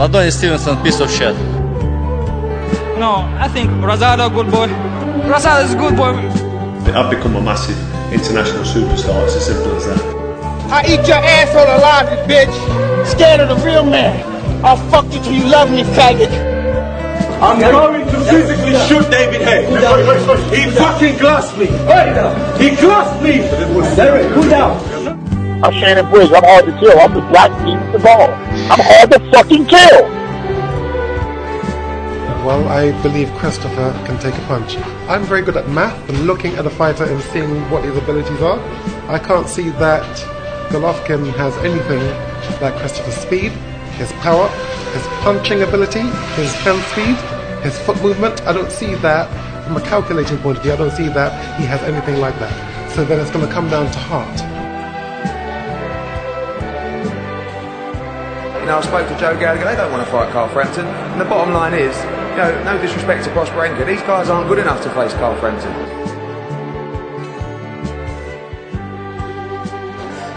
Adonis Stevenson, piece of shit. No, I think Rosado, good boy. Rosado is good boy. I've become a massive international superstar. It's as simple as that. I eat your asshole alive, you bitch. Scared of the real man. I'll fuck you till you love me, faggot. I'm going to physically shoot David Haye. He fucking glassed me. He glassed me. Derek, cool down. I'm Shannon Briggs. I'm hard to kill. I'm the black meat of ball. I'm hard to fucking kill. Well, I believe Christopher can take a punch. I'm very good at math and looking at a fighter and seeing what his abilities are. I can't see that Golovkin has anything like Christopher's speed, his power, his punching ability, his hand speed, his foot movement. I don't see that from a calculating point of view. I don't see that he has anything like that. So then it's going to come down to heart. You know, I spoke to Joe Gallagher, they don't want to fight Carl Frampton. And the bottom line is, you know, no disrespect to Prosperenka, these guys aren't good enough to face Carl Frampton.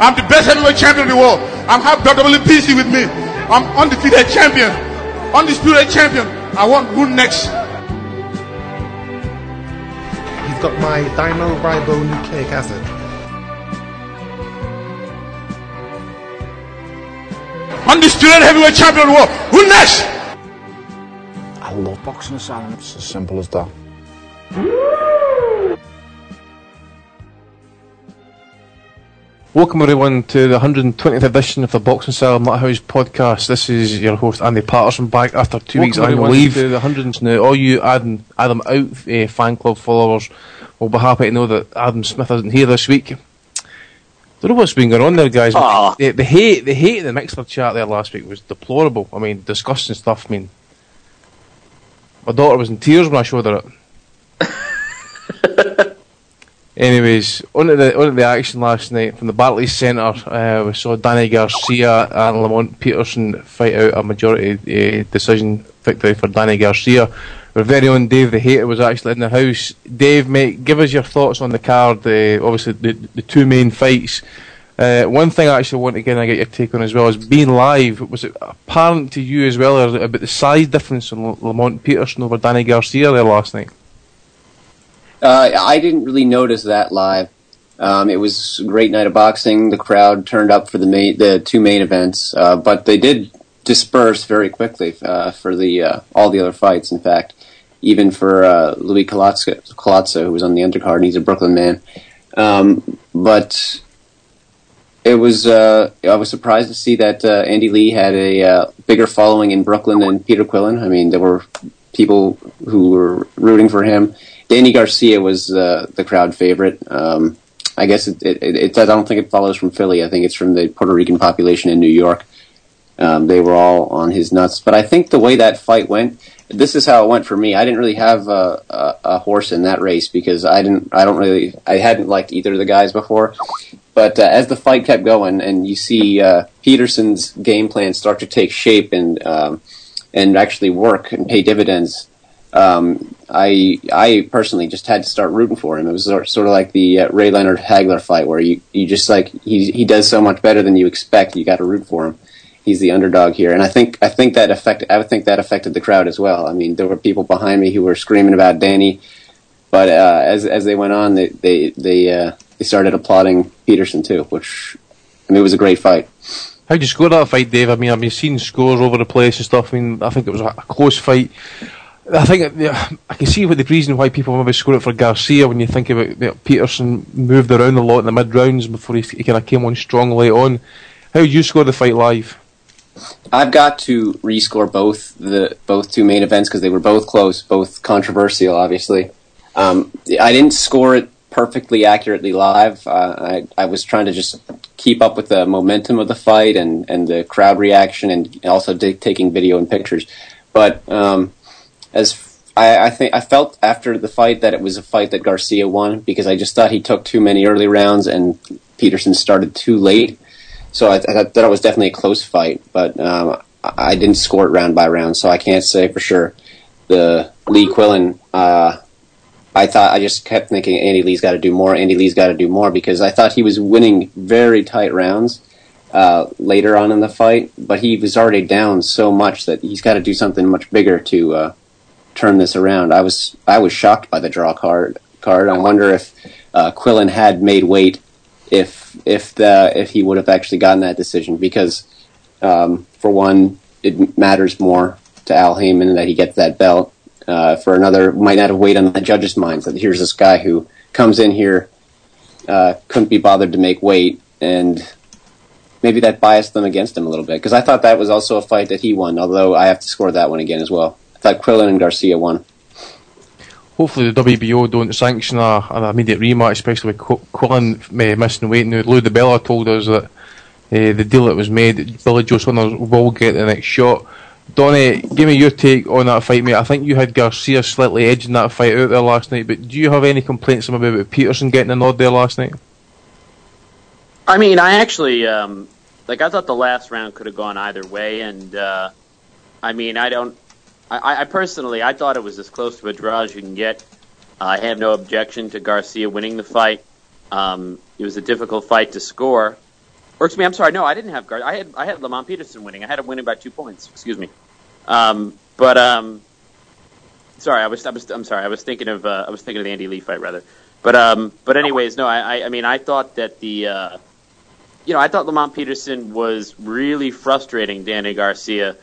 I'm the best heavyweight champion in the world. I'm half WBC with me. I'm undefeated champion. Undisputed champion. I want who next? He's got my dinoribоnucleic acid. Undisputed heavyweight champion of the world. Who next? I love boxing, Sam. It's as simple as that. Welcome everyone to the 120th edition of the Boxing Style Nut House podcast. This is your host Andy Patterson back after two weeks Welcome annual everyone leave. to the hundreds now, all you Adam Adam out uh, fan club followers will be happy to know that Adam Smith isn't here this week. Don't know what's been going on there, guys. Ah. The, the hate, the hate in the Mixlr chat there last week was deplorable. I mean, disgusting stuff. I mean, my daughter was in tears when I showed her it. Anyways, on to the on to the action last night from the Barclays Centre. Uh, we saw Danny Garcia and Lamont Peterson fight out a majority uh, decision victory for Danny Garcia. Our very own Dave the Hater was actually in the house. Dave, mate, give us your thoughts on the card. Uh, obviously, the the two main fights. Uh, one thing I actually want to get, get your take on as well is being live. Was it apparent to you as well about the size difference in Lamont Peterson over Danny Garcia there last night? Uh, I didn't really notice that live. Um, it was a great night of boxing. The crowd turned up for the main, the two main events, uh, but they did disperse very quickly uh, for the uh, all the other fights. In fact, even for uh, Luis Collazo, who was on the undercard, and he's a Brooklyn man. Um, but it was uh, I was surprised to see that uh, Andy Lee had a uh, bigger following in Brooklyn than Peter Quillin. I mean, there were people who were rooting for him. Danny Garcia was uh, the crowd favorite. Um, I guess it, it, it, I don't think it follows from Philly. I think it's from the Puerto Rican population in New York. Um, they were all on his nuts. But I think the way that fight went, this is how it went for me. I didn't really have a, a, a horse in that race because I didn't. I don't really. I hadn't liked either of the guys before. But uh, as the fight kept going, and you see uh, Peterson's game plan start to take shape and um, and actually work and pay dividends, um, I I personally just had to start rooting for him. It was sort of like the uh, Ray Leonard Hagler fight, where you, you just like he he does so much better than you expect. You got to root for him. He's the underdog here, and I think I think that affected I think that affected the crowd as well. I mean, there were people behind me who were screaming about Danny, but uh, as as they went on, they they they uh, they started applauding Peterson too, which I mean it was a great fight. How'd you score that fight, Dave? I mean, I've been seeing scores over the place and stuff. I mean, I think it was a close fight. I think I can see what the reason why people maybe score it for Garcia when you think about you know, Peterson moved around a lot in the mid rounds before he, he kind of came on strong late on. How did you score the fight live? I've got to rescore both the both two main events because they were both close, both controversial. Obviously, um, I didn't score it perfectly accurately live. Uh, I, I was trying to just keep up with the momentum of the fight and, and the crowd reaction and also d- taking video and pictures. But um, as I, I think I felt after the fight that it was a fight that Garcia won because I just thought he took too many early rounds and Peterson started too late. So I, I thought it was definitely a close fight, but um, I didn't score it round by round, so I can't say for sure. The Lee Quillin, uh, I thought I just kept thinking Andy Lee's got to do more. Andy Lee's got to do more because I thought he was winning very tight rounds uh, later on in the fight, but he was already down so much that he's got to do something much bigger to uh, turn this around. I was I was shocked by the draw card. Card. I wonder if uh, Quillin had made weight if if the if he would have actually gotten that decision because um, for one it matters more to Al Haymon that he gets that belt. Uh, for another, might not have weighed on the judges' minds that here's this guy who comes in here, uh, couldn't be bothered to make weight, and maybe that biased them against him a little bit. Because I thought that was also a fight that he won, although I have to score that one again as well. I thought Quillin and Garcia won. Hopefully the WBO don't sanction a, an immediate rematch, especially with Qu- Quillin uh, missing weight. Now, Lou DiBella told us that uh, the deal that was made, Billy Joe Saunders will get the next shot. Donny, give me your take on that fight, mate. I think you had Garcia slightly edging that fight out there last night, but do you have any complaints about Peterson getting a nod there last night? I mean, I actually, um, like, I thought the last round could have gone either way, and, uh, I mean, I don't, I, I personally, I thought it was as close to a draw as you can get. Uh, I have no objection to Garcia winning the fight. Um, it was a difficult fight to score. Or excuse me, I'm sorry. No, I didn't have Gar. I had I had Lamont Peterson winning. I had him winning by two points. Excuse me. Um, but um, sorry, I was I was I'm sorry. I was thinking of uh, I was thinking of the Andy Lee fight rather. But um, but anyways, no. I I, I mean I thought that the uh, you know I thought Lamont Peterson was really frustrating Danny Garcia,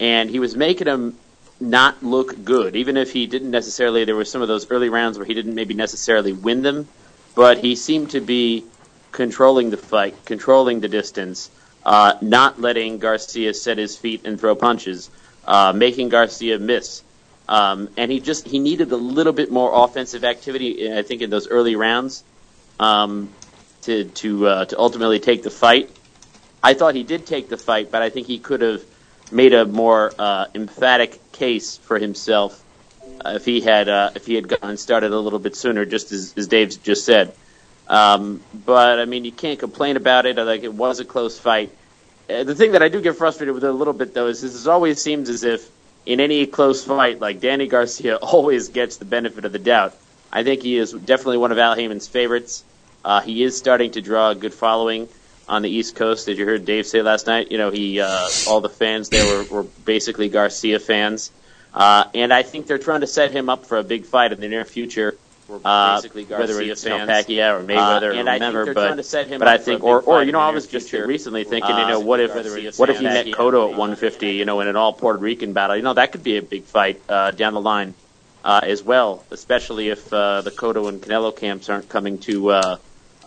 and he was making him not look good, even if he didn't necessarily. There were some of those early rounds where he didn't maybe necessarily win them, but he seemed to be controlling the fight, controlling the distance, uh, not letting Garcia set his feet and throw punches, uh, making Garcia miss. Um, and he just he needed a little bit more offensive activity, I think, in those early rounds um, to to uh, to ultimately take the fight. I thought he did take the fight, but I think he could have made a more uh, emphatic case for himself uh, if he had uh, if he had gotten started a little bit sooner, just as, as Dave just said. Um, but I mean, you can't complain about it. Like it was a close fight. Uh, the thing that I do get frustrated with a little bit though is this always seems as if in any close fight, like Danny Garcia always gets the benefit of the doubt. I think he is definitely one of Al Haymon's favorites. Uh, he is starting to draw a good following on the East Coast. As you heard Dave say last night, you know, he uh, all the fans there were, were basically Garcia fans, uh, and I think they're trying to set him up for a big fight in the near future. Uh, whether it's you know, Pacquiao or Mayweather, uh, and or whatever, but but I think, or or you know, I was just future. recently thinking, you know, what if what if he met Cotto at 150, you know, in an all Puerto Rican battle, you know, that could be a big fight uh, down the line uh, as well, especially if uh, the Cotto and Canelo camps aren't coming to uh,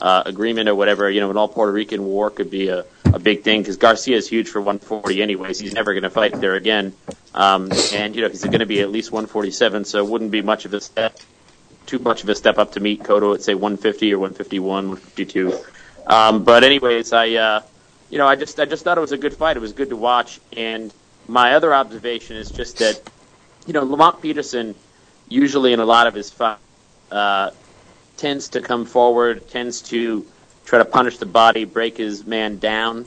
uh, agreement or whatever. You know, an all Puerto Rican war could be a, a big thing because Garcia is huge for 140 anyways. He's never going to fight there again, um, and you know, he's going to be at least 147, so it wouldn't be much of a step too much of a step up to meet Cotto at say 150 or 151, 152. Um, but anyways, I uh, you know I just I just thought it was a good fight. It was good to watch. And my other observation is just that you know Lamont Peterson usually in a lot of his fights uh, tends to come forward, tends to try to punish the body, break his man down.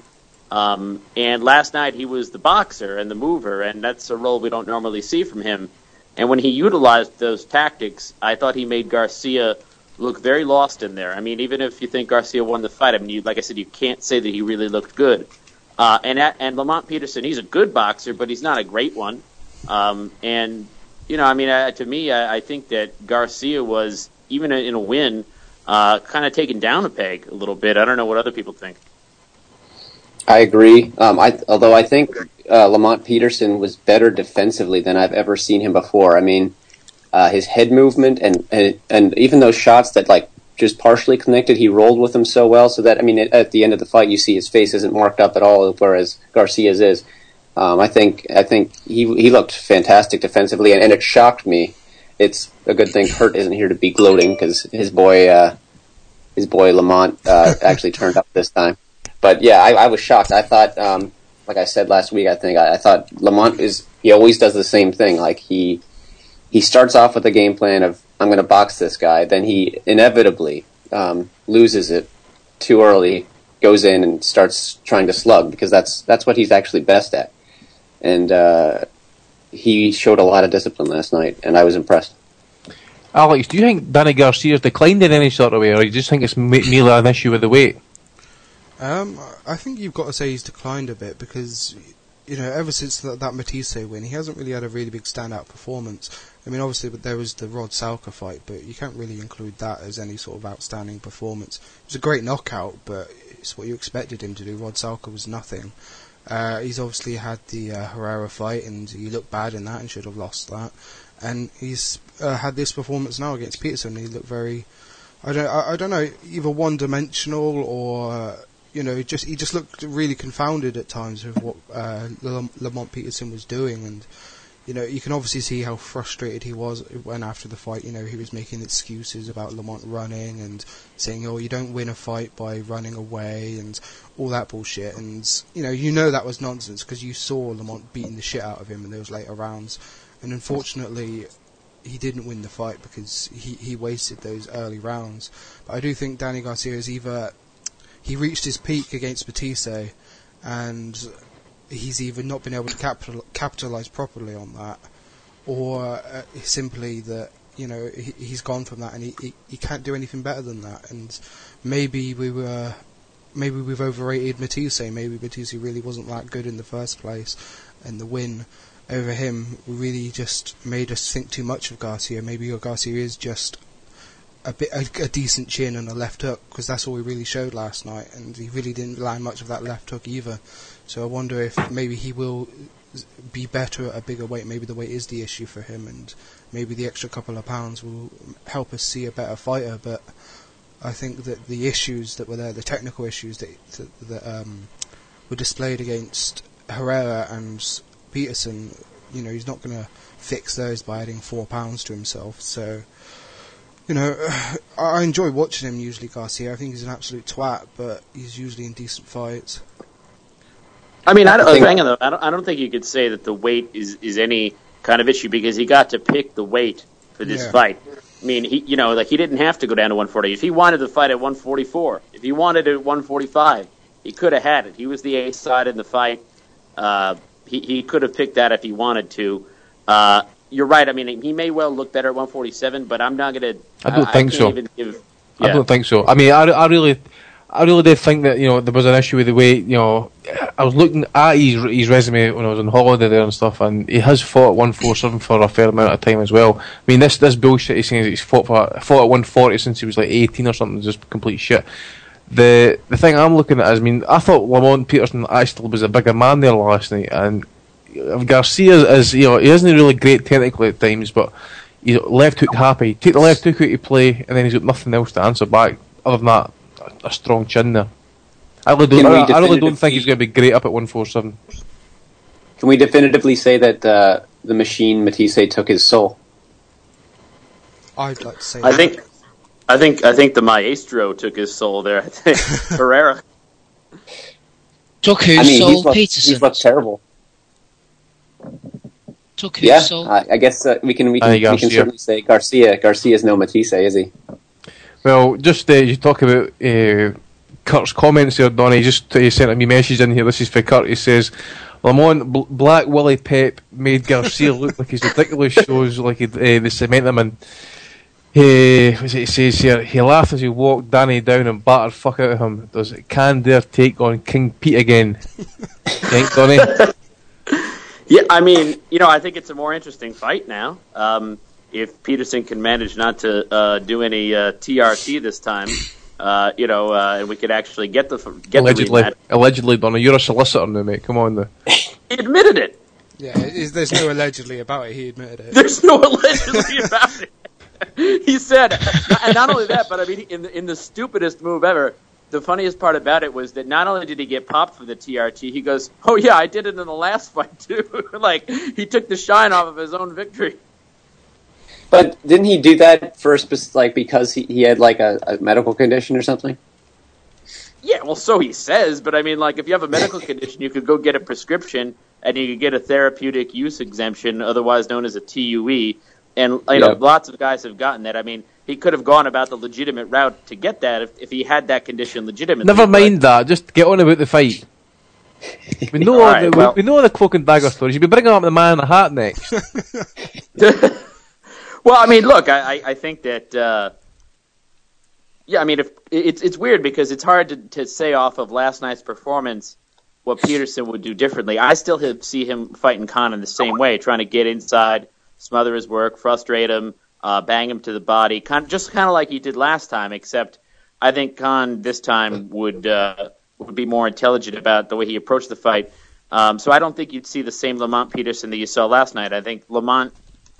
Um, and last night he was the boxer and the mover, and that's a role we don't normally see from him. And when he utilized those tactics, I thought he made Garcia look very lost in there. I mean, even if you think Garcia won the fight, I mean, you, like I said, you can't say that he really looked good. Uh, and at, and Lamont Peterson, he's a good boxer, but he's not a great one. Um, and you know, I mean, uh, to me, I, I think that Garcia was even in a win, uh, kind of taken down a peg a little bit. I don't know what other people think. I agree. Um, I, although I think uh, Lamont Peterson was better defensively than I've ever seen him before. I mean, uh, his head movement and, and and even those shots that like just partially connected, he rolled with them so well. So that I mean, at the end of the fight, you see his face isn't marked up at all, whereas Garcia's is. Um, I think I think he he looked fantastic defensively, and, and it shocked me it's a good thing Hurt isn't here to be gloating because his boy, uh, his boy Lamont, uh, actually turned up this time. But yeah, I, I was shocked. I thought, um, like I said last week, I think I, I thought Lamont is he always does the same thing. Like he he starts off with a game plan of I'm going to box this guy, then he inevitably um, loses it too early, goes in and starts trying to slug because that's that's what he's actually best at. And uh, he showed a lot of discipline last night, and I was impressed. Alex, do you think Danny Garcia's declined in any sort of way, or do you just think it's merely an issue with the weight? Um, I think you've got to say he's declined a bit because, you know, ever since that, that Matthysse win, he hasn't really had a really big standout performance. I mean, obviously, but there was the Rod Salka fight, but you can't really include that as any sort of outstanding performance. It was a great knockout, but it's what you expected him to do. Rod Salka was nothing. Uh, he's obviously had the uh, Herrera fight, and he looked bad in that and should have lost that. And he's uh, had this performance now against Peterson. He looked very, I don't, I, I don't know, either one-dimensional or uh, you know, just he just looked really confounded at times with what uh, Lamont Peterson was doing, and you know, you can obviously see how frustrated he was when after the fight, you know, he was making excuses about Lamont running and saying, "Oh, you don't win a fight by running away," and all that bullshit. And you know, you know that was nonsense because you saw Lamont beating the shit out of him in those later rounds, and unfortunately. He didn't win the fight because he, he wasted those early rounds. But I do think Danny Garcia is either he reached his peak against Matthysse, and he's either not been able to capital, capitalize properly on that, or uh, simply that you know he, has gone from that and he, he, he can't do anything better than that. And maybe we were maybe we've overrated Matthysse. Maybe Matthysse really wasn't that good in the first place, and the win over him really just made us think too much of Garcia. Maybe Garcia is just a bit a, a decent chin and a left hook because that's all he really showed last night, and he really didn't land much of that left hook either. So I wonder if maybe he will be better at a bigger weight. Maybe the weight is the issue for him, and maybe the extra couple of pounds will help us see a better fighter. But I think that the issues that were there, the technical issues that that, that um, were displayed against Herrera and Peterson, you know, he's not going to fix those by adding four pounds to himself. So you know, I enjoy watching him usually, Garcia. I think he's an absolute twat, but he's usually in decent fights. I mean, I don't, I think, I don't, I don't think you could say that the weight is, is any kind of issue because he got to pick the weight for this yeah. fight. I mean, he, you know, like he didn't have to go down to 140. If he wanted to fight at 144, if he wanted it at 145, he could have had it. He was the A side in the fight. Uh, he, he could have picked that if he wanted to. Uh, you're right. I mean, he may well look better at 147, but I'm not going to. I don't think I so. Give, yeah. I don't think so. I mean, I, I really, I really did think that you know there was an issue with the way You know, I was looking at his his resume when I was on holiday there and stuff, and he has fought at 147 for a fair amount of time as well. I mean, this this bullshit he's saying he's fought for fought at 140 since he was like 18 or something, just complete shit. The the thing I'm looking at is, I mean, I thought Lamont Peterson actually was a bigger man there last night, and Garcia is you know he isn't really great technically at times, but he's left hook happy. Take the left hook out of play, and then he's got nothing else to answer back other than that. A, a strong chin there. I really don't. I, I, really don't think he's going to be great up at one four seven. Can we definitively say that uh, the machine Matthysse took his soul? I'd like to say. I think. I think. I think the Maestro took his soul there. I think Herrera took his I mean, soul. He's looked, Peterson. He's looked terrible. Took his yeah, soul. I, I guess uh, we can we can, we can certainly say Garcia. Garcia's no Matthysse, is he? Well, just uh, you talk about uh, Kurt's comments there, Donny. Just uh, sent me a message in here. This is for Kurt. He says. Lamont B- Black Willie Pep made Garcia look like he's ridiculous shows like uh, the cement him and he, it says here, he laughed as he walked Danny down and battered fuck out of him. Does it can dare take on King Pete again? Think, Donny? Yeah, I mean, you know, I think it's a more interesting fight now. Um, if Peterson can manage not to uh, do any uh, TRT this time, uh, you know, uh, and we could actually get the get allegedly, the rematch. allegedly, Donna, you're a solicitor now, mate. Come on, now. He admitted it. Yeah, there's no allegedly about it. He admitted it. There's no allegedly about it. he said, and not only that, but I mean, in the, in the stupidest move ever, the funniest part about it was that not only did he get popped for the TRT, he goes, "Oh yeah, I did it in the last fight too." like he took the shine off of his own victory. But didn't he do that first, like because he, he had like a, a medical condition or something? Yeah, well, so he says, but I mean, like, if you have a medical condition, you could go get a prescription and you could get a therapeutic use exemption, otherwise known as a TUE. And you know, Yeah. lots of guys have gotten that. I mean, he could have gone about the legitimate route to get that if, if he had that condition legitimately. Never but- mind that. Just get on about the fight. We know all Alright, the, well- we, we know the cloak and dagger stories. You'll be bringing up the man in the hat next. Well, I mean, look, I, I, think that, uh, yeah, I mean, if it's it's weird because it's hard to, to say off of last night's performance what Peterson would do differently. I still have, see him fighting Khan in the same way, trying to get inside, smother his work, frustrate him, uh, bang him to the body, kind of, just kind of like he did last time. Except, I think Khan this time would uh, would be more intelligent about the way he approached the fight. Um, so I don't think you'd see the same Lamont Peterson that you saw last night. I think Lamont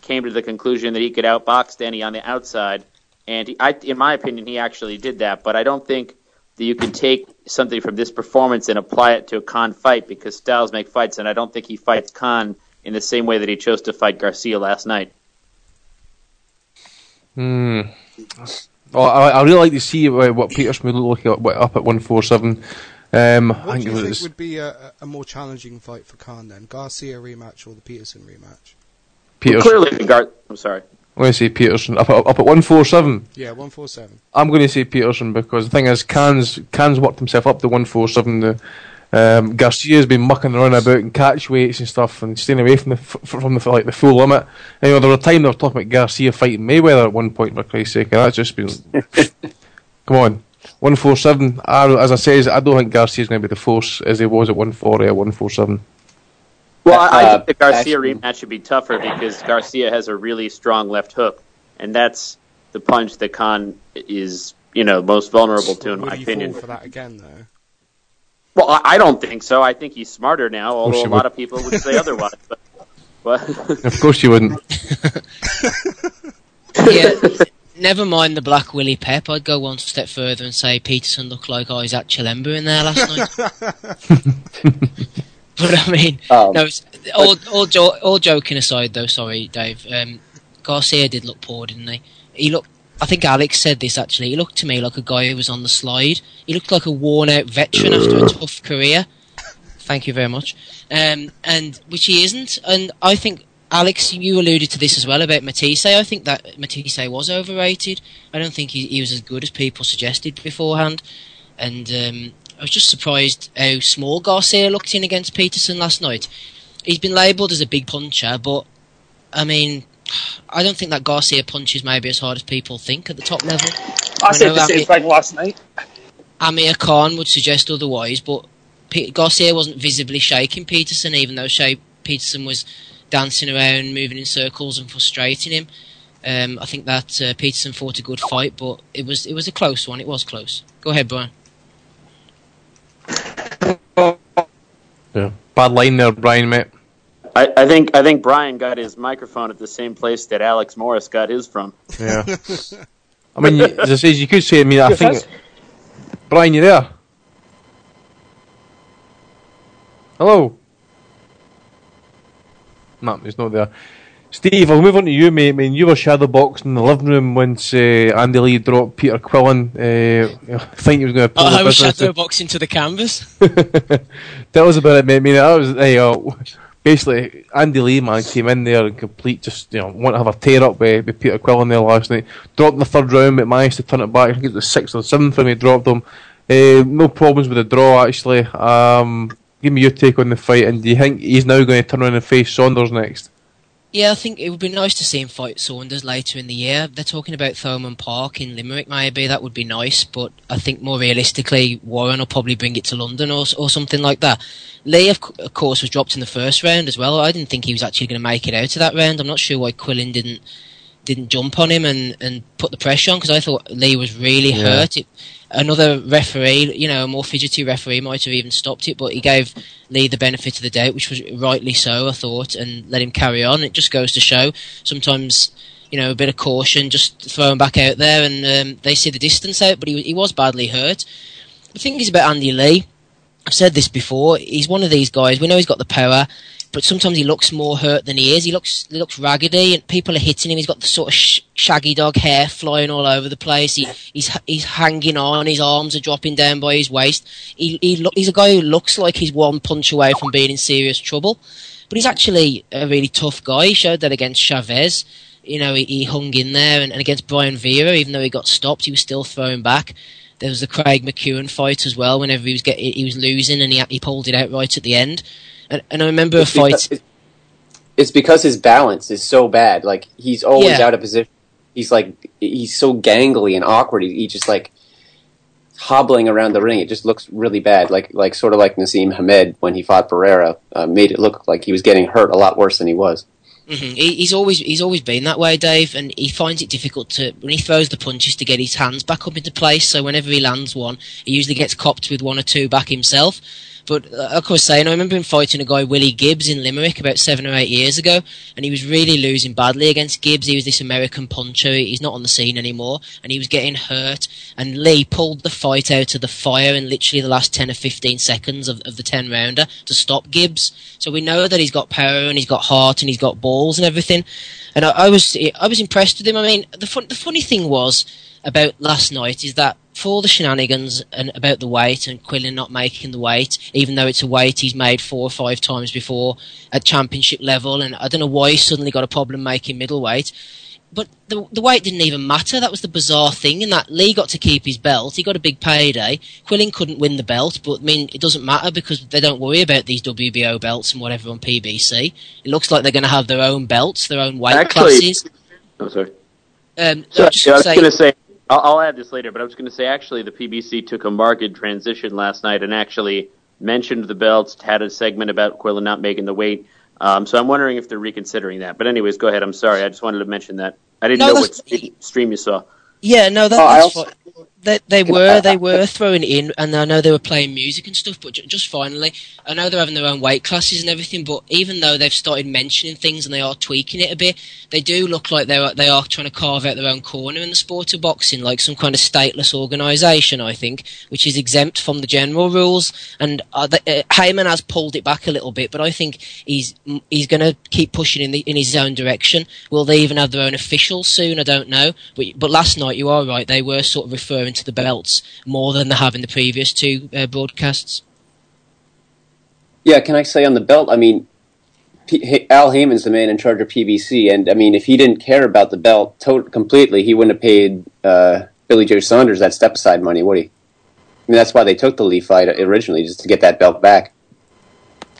came to the conclusion that he could outbox Danny on the outside, and he, I, in my opinion, he actually did that. But I don't think that you can take something from this performance and apply it to a Khan fight because styles make fights, and I don't think he fights Khan in the same way that he chose to fight Garcia last night. Hmm. Oh, I, I really like to see uh, what Peterson would look like what, up at 147. Um, I think do it you think was would be a, a- a more challenging fight for Khan then? Garcia rematch or the Peterson rematch? Peterson. Clearly, Gar- I'm sorry. I'm going to say Peterson up, at- up at 147. Yeah, 147. I'm going to say Peterson because the thing is, Khan's Khan's worked himself up to 147. The um, Garcia's been mucking around about and catch weights and stuff and staying away from the f- from the like the full limit. And, you know, there was a time they were talking about Garcia fighting Mayweather at one point. For Christ's sake, and that's just been come on. 147. I, as I says, I don't think Garcia's going to be the force as he was at 140 or 147. Well, I, I Uh, think the Garcia actually- rematch should be tougher because Garcia has a really strong left hook, and that's the punch that Khan is, you know, most vulnerable to, in my he opinion. fall for that again though? Well, I, I don't think so. I think he's smarter now, although he a lot would. of people would say otherwise. But, but Of course you wouldn't. yeah, never mind the Black Willie Pep. I'd go one step further and say Peterson looked like Isaac Chilemba in there last night. but I mean, Um, no, it's, all, all, jo- all joking aside, though, sorry, Dave. Um, Garcia did look poor, didn't he? He looked. I think Alex said this actually. He looked to me like a guy who was on the slide. He looked like a worn-out veteran after a tough career. Thank you very much. Um, and which he isn't. And I think Alex, you alluded to this as well about Matthysse. I think that Matthysse was overrated. I don't think he, he was as good as people suggested beforehand. And um, I was just surprised how small Garcia looked in against Peterson last night. He's been labelled as a big puncher, but I mean, I don't think that Garcia punches maybe as hard as people think at the top level. I said know the same thing last night. Amir Khan would suggest otherwise, but Pe- Garcia wasn't visibly shaking Peterson, even though Shay Peterson was dancing around, moving in circles, and frustrating him. Um, I think that uh, Peterson fought a good fight, but it was it was a close one. It was close. Go ahead, Brian. Yeah. Bad line there, Brian, mate. I, I think I think Brian got his microphone at the same place that Alex Morris got his from. Yeah. I mean, as I says, you could say, I mean, I think. Brian, you there? Hello? No, he's not there. Steve, I'll move on to you, mate. I mean, you were shadowboxing in the living room once uh, Andy Lee dropped Peter Quillin. Uh, I think he was going to pull Oh, the I was shadow boxing to the canvas. Tell us about it, mate. I mean, that was hey, uh, basically Andy Lee man came in there and complete just you know want to have a tear up with, with Peter Quillin there last night. Dropped in the third round, but managed to turn it back. I think it was the sixth or seventh when he dropped him. Uh, no problems with the draw actually. Um, give me your take on the fight, and do you think he's now going to turn around and face Saunders next? Yeah, I think it would be nice to see him fight Saunders later in the year. They're talking about Thomond Park in Limerick, maybe that would be nice. But I think more realistically, Warren will probably bring it to London or or something like that. Lee, of, of course, was dropped in the first round as well. I didn't think he was actually going to make it out of that round. I'm not sure why Quillin didn't didn't jump on him and, and put the pressure on because I thought Lee was really Yeah. hurt. It, another referee, you know, a more fidgety referee might have even stopped it, but he gave Lee the benefit of the doubt, which was rightly so, I thought, and let him carry on. It just goes to show sometimes, you know, a bit of caution, just throw him back out there, and um, they see the distance out, but he, he was badly hurt. The thing is about Andy Lee, I've said this before, he's one of these guys, we know he's got the power, but sometimes he looks more hurt than he is. He looks he looks raggedy, and people are hitting him. He's got the sort of sh- shaggy dog hair flying all over the place. He, he's he's hanging on. His arms are dropping down by his waist. He, he look, he's a guy who looks like he's one punch away from being in serious trouble, but he's actually a really tough guy. He showed that against Chavez. You know, he, he hung in there, and, and against Brian Vera, even though he got stopped, he was still throwing back. There was the Craig McEwan fight as well. Whenever he was get, he was losing, and he he pulled it out right at the end. And, and I remember a It's fight. because, it's because his balance is so bad. Like he's always Yeah. out of position. He's like he's so gangly and awkward. He, he just like hobbling around the ring. It just looks really bad. Like like sort of like Naseem Hamed when he fought Pereira uh, made it look like he was getting hurt a lot worse than he was. Hmm He, he's always he's always been that way, Dave, and he finds it difficult to when he throws the punches to get his hands back up into place. So whenever he lands one, he usually gets copped with one or two back himself. But uh, of course, saying I remember him fighting a guy Willie Gibbs in Limerick about seven or eight years ago, and he was really losing badly against Gibbs. He was this American puncher. He's not on the scene anymore, and he was getting hurt. And Lee pulled the fight out of the fire in literally the last ten or fifteen seconds of, of the ten rounder to stop Gibbs. So we know that he's got power and he's got heart and he's got balls and everything. And I, I was I was impressed with him. I mean, the fun, the funny thing was about last night is that for all the shenanigans and about the weight and Quillin not making the weight, even though it's a weight he's made four or five times before at championship level, and I don't know why he's suddenly got a problem making middleweight. But the the weight didn't even matter. That was the bizarre thing, in that Lee got to keep his belt. He got a big payday. Quillin couldn't win the belt, but I mean, it doesn't matter because they don't worry about these WBO belts and whatever on PBC. It looks like they're going to have their own belts, their own weight Actually- classes. Oh, sorry. Um, So, I just yeah, I was going to say, I'll, I'll add this later, but I was going to say actually the PBC took a marked transition last night and actually mentioned the belts, had a segment about Quillin not making the weight. Um, so I'm wondering if they're reconsidering that. But anyways, go ahead. I'm sorry. I just wanted to mention that. I didn't No, know what stream, stream you saw. Yeah, no, that, Oh, I that's also- fine. They, they were they were throwing in, and I know they were playing music and stuff. But just finally, I know they're having their own weight classes and everything. But even though they've started mentioning things and they are tweaking it a bit, they do look like they are they are trying to carve out their own corner in the sport of boxing, like some kind of stateless organisation. I think, which is exempt from the general rules. And uh, the, uh, Haymon has pulled it back a little bit, but I think he's he's going to keep pushing in the in his own direction. Will they even have their own officials soon? I don't know. But but last night you are right; they were sort of referring to the belts more than they have in the previous two uh, broadcasts. Yeah, can I say on the belt? I mean, P- H- Al Haymon's the man in charge of PBC, and I mean, if he didn't care about the belt to- completely, he wouldn't have paid uh, Billy Joe Saunders that step aside money, would he? I mean, that's why they took the Lee fight originally, just to get that belt back.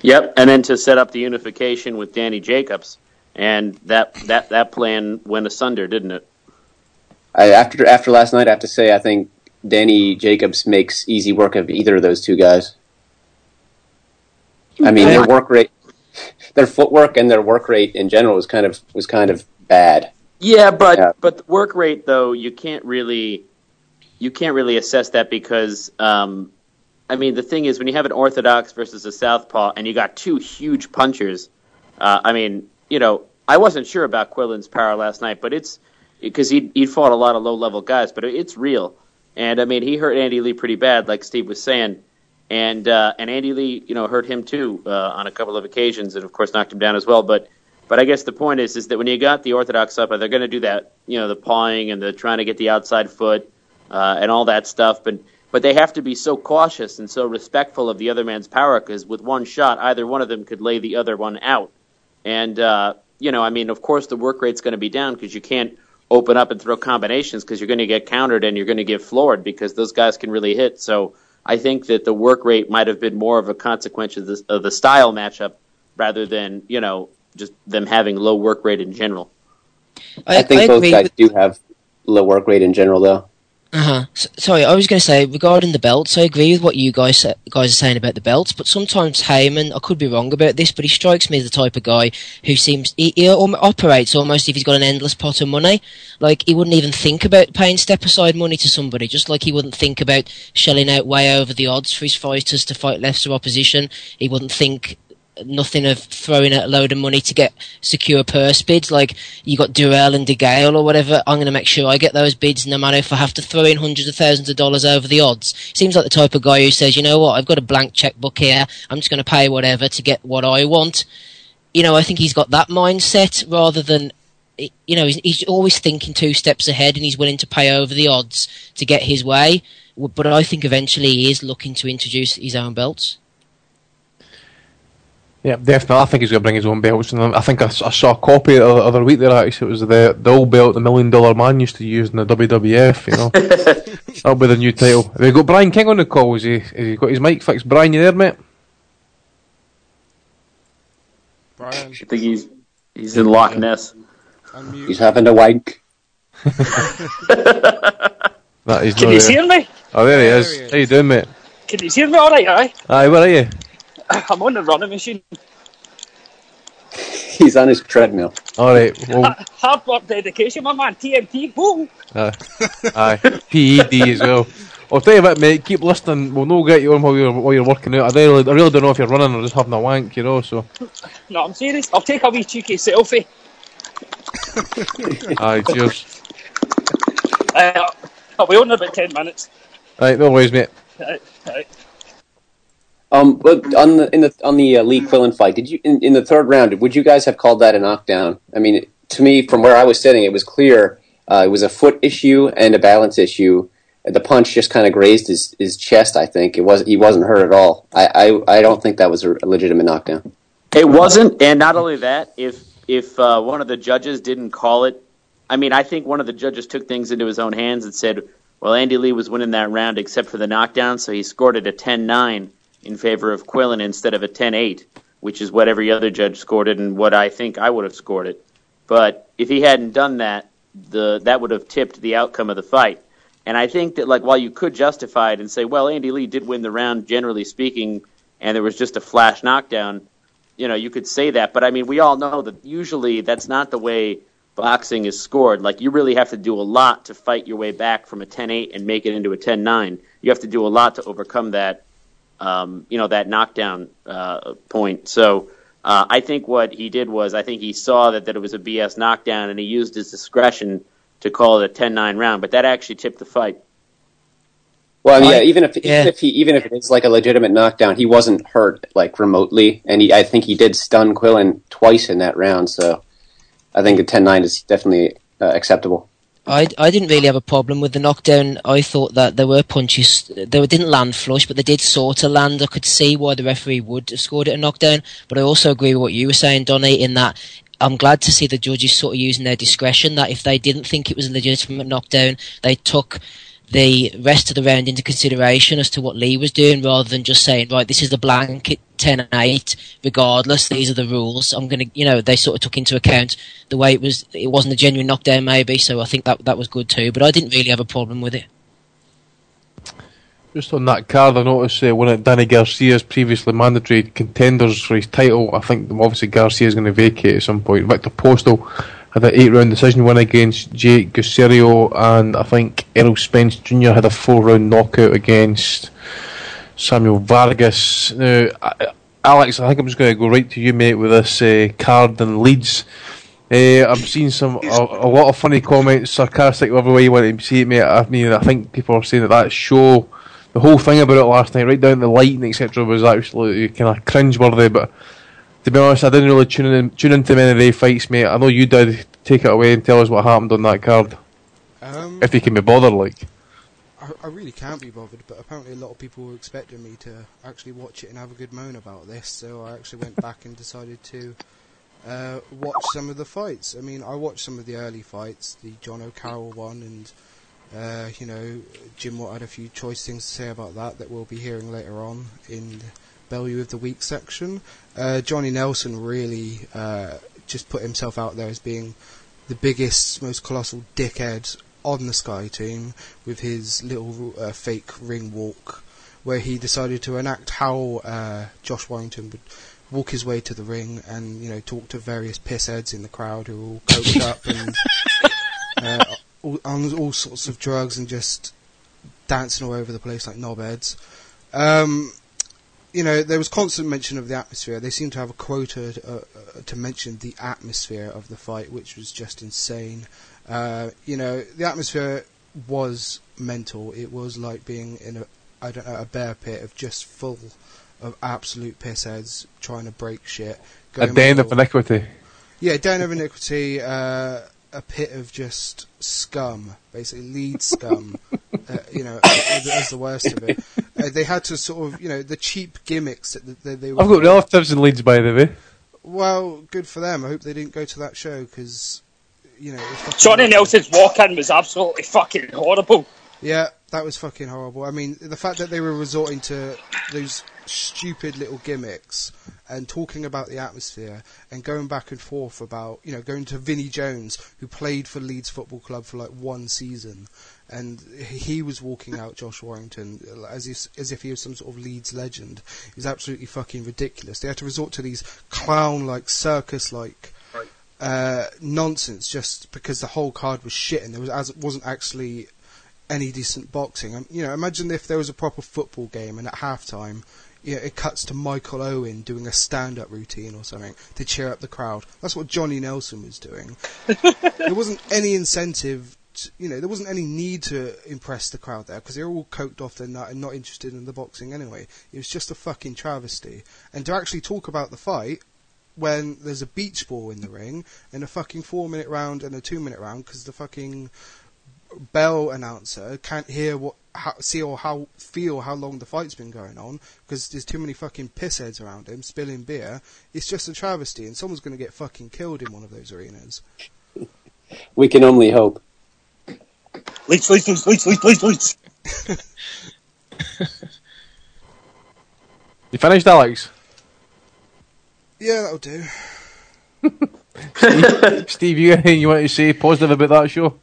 Yep, and then to set up the unification with Danny Jacobs, and that that that plan went asunder, didn't it? I, after after last night, I have to say, I think Danny Jacobs makes easy work of either of those two guys. I mean, their work rate, their footwork, and their work rate in general was kind of was kind of bad. Yeah, but but the work rate though you can't really you can't really assess that because um, I mean the thing is when you have an orthodox versus a southpaw and you got two huge punchers. Uh, I mean you know I wasn't sure about Quillin's power last night, but it's because he he fought a lot of low level guys, but it's real. And I mean he hurt Andy Lee pretty bad, like Steve was saying. And uh, and Andy Lee, you know, hurt him too uh, on a couple of occasions, and of course knocked him down as well. But but I guess the point is, is that when you got the orthodox up, they're going to do that, you know, the pawing and the trying to get the outside foot uh, and all that stuff. But but they have to be so cautious and so respectful of the other man's power because with one shot, either one of them could lay the other one out. And uh, you know, I mean, of course, the work rate's going to be down because you can't open up and throw combinations because you're going to get countered and you're going to get floored because those guys can really hit. So I think that the work rate might have been more of a consequence of the, of the style matchup rather than you know just them having low work rate in general. I, think both guys do have low work rate in general, though. Uh huh. S- sorry, I was going to say regarding the belts, I agree with what you guys guys are saying about the belts. But sometimes Haymon, I could be wrong about this, but he strikes me as the type of guy who seems he, he operates almost if he's got an endless pot of money. Like he wouldn't even think about paying step aside money to somebody, just like he wouldn't think about shelling out way over the odds for his fighters to fight lesser opposition. He wouldn't think nothing of throwing a load of money to get secure purse bids. Like you got Dirrell and DeGale or whatever. I'm going to make sure I get those bids, no matter if I have to throw in hundreds of thousands of dollars over the odds. Seems like the type of guy who says, you know what, I've got a blank checkbook here. I'm just going to pay whatever to get what I want. you know, I think he's got that mindset rather than, you know, he's, he's always thinking two steps ahead and he's willing to pay over the odds to get his way. But I think eventually he is looking to introduce his own belts. Yeah, definitely. I think he's going to bring his own belts. And I think I, I saw a copy the other, other week there. Actually, it was the the old belt the Million Dollar Man used to use in the WWF. You know, that'll be the new title. Have we got Brian King on the call? Is he? Has he got his mic fixed? Brian, you there, mate? Brian. I think he's he's in Loch Ness. He's having a wank. That is Can you there. hear me? Oh, there he is. How you doing, mate? Can you hear me all right, aye? Aye, where are you? I'm on the running machine. He's on his treadmill. All right. Well, Ha- Hard work, dedication, my man. TMT, woo! uh, aye. PED as well. I'll tell you what, mate. Keep listening. We'll no get you on while you're while you're working out. I really, I really don't know if you're running or just having a wank, you know. So, No, I'm serious. I'll take a wee cheeky selfie. aye. Cheers. Uh, I'll be on in about 10 minutes. Right, no worries, mate. Aye, aye. Um, but on the in the on the uh, Lee Quillin fight, did you in, in the third round? Would you guys have called that a knockdown? I mean, to me, from where I was sitting, it was clear uh, it was a foot issue and a balance issue. The punch just kind of grazed his, his chest. I think it was he wasn't hurt at all. I, I, I don't think that was a legitimate knockdown. It wasn't, and not only that, if if uh, one of the judges didn't call it, I mean, I think one of the judges took things into his own hands and said, well, Andy Lee was winning that round except for the knockdown, so he scored it a 10-9 in favor of Quillin instead of a 10-8, which is what every other judge scored it and what I think I would have scored it. But if he hadn't done that, the that would have tipped the outcome of the fight. And I think that like while you could justify it and say, well, Andy Lee did win the round generally speaking, and there was just a flash knockdown, you know, you could say that. But I mean, we all know that usually that's not the way boxing is scored. Like you really have to do a lot to fight your way back from a 10-8 and make it into a 10-9. You have to do a lot to overcome that, um, you know, that knockdown uh, point. So. Uh, I think what he did was I think he saw that, that it was a BS knockdown and he used his discretion to call it a 10-9 round, but that actually tipped the fight. Well, I mean, yeah, even if yeah. even if he even if it is like a legitimate knockdown, he wasn't hurt like remotely, and he, I think he did stun Quillin twice in that round. So I think a 10-9 is definitely uh, acceptable. I, I didn't really have a problem with the knockdown. I thought that there were punches, they didn't land flush, but they did sort of land. I could see why the referee would have scored it a knockdown, but I also agree with what you were saying, Donny, in that I'm glad to see the judges sort of using their discretion, that if they didn't think it was a legitimate knockdown, they took the rest of the round into consideration as to what Lee was doing rather than just saying, right, this is the blanket 10 8, regardless, these are the rules. I'm going to, you know, they sort of took into account the way it was, it wasn't a genuine knockdown maybe, so I think that, that was good too, but I didn't really have a problem with it. Just on that card, I noticed uh, one of Danny Garcia's previously mandatory contenders for his title. I think obviously Garcia is going to vacate at some point. Viktor Postol had an eight round decision win against Jake Giuriceo, and I think Errol Spence Jr. had a four round knockout against Samuel Vargas. Now, Alex, I think I'm just going to go right to you, mate, with this uh, card and Leeds. Uh, I've seen some a, a lot of funny comments, sarcastic, whatever way you want to see it, mate. I mean, I think people are saying that that show, the whole thing about it last night, right down the lighting, etc., was absolutely kind of cringe-worthy. But to be honest, I didn't really tune in tune into many of the fights, mate. I know you did. Take it away and tell us what happened on that card, Um, if you can be bothered. Like, I, I really can't be bothered, but apparently a lot of people were expecting me to actually watch it and have a good moan about this, so I actually went back and decided to uh, watch some of the fights. I mean, I watched some of the early fights, the John O'Carroll one, and uh, you know, Jim Watt had a few choice things to say about that that we'll be hearing later on in Value of the Week section. Uh, Johnny Nelson really uh, just put himself out there as being the biggest, most colossal dickhead on the Sky team with his little uh, fake ring walk, where he decided to enact how uh, Josh Warrington would walk his way to the ring and you know talk to various pissheads in the crowd who are all coked up and uh, all, on all sorts of drugs and just dancing all over the place like knobheads. Um, you know, there was constant mention of the atmosphere. They seemed to have a quota uh, uh, to mention the atmosphere of the fight, which was just insane. Uh, you know, the atmosphere was mental. It was like being in a, I don't know, a bear pit of just full of absolute pissheads trying to break shit. A den of iniquity. Yeah, den of iniquity, uh, a pit of just scum, basically lead scum. uh, you know, as, as the worst of it. Uh, they had to sort of, you know, the cheap gimmicks that they, they were. I've got relatives in Leeds, by the way. Well, good for them. I hope they didn't go to that show because, you know, it's fucking- Johnny Nelson's walk-in was absolutely fucking horrible. Yeah, that was fucking horrible. I mean, the fact that they were resorting to those stupid little gimmicks and talking about the atmosphere and going back and forth about, you know, going to Vinnie Jones, who played for Leeds Football Club for like one season, and he was walking out Josh Warrington as if, as if he was some sort of Leeds legend. It was absolutely fucking ridiculous. They had to resort to these clown-like, circus-like uh, nonsense just because the whole card was shit and there was as wasn't actually any decent boxing. Um, you know, imagine if there was a proper football game and at halftime, you know, it cuts to Michael Owen doing a stand-up routine or something to cheer up the crowd. That's what Johnny Nelson was doing. there wasn't any incentive. To, you know, there wasn't any need to impress the crowd there because they were all coked off their nut and not interested in the boxing anyway. It was just a fucking travesty. And to actually talk about the fight when there's a beach ball in the ring and a fucking four minute round and a two minute round because the fucking bell announcer can't hear what how, see or how feel how long the fight's been going on because there's too many fucking pissheads around him spilling beer. It's just a travesty, and someone's going to get fucking killed in one of those arenas. We can only hope. Leeds, Leeds, Leeds, Leeds, Leeds, Leeds, Leeds. You finished, Alex? Yeah, that'll do. Steve, Steve, you anything you want to say positive about that show?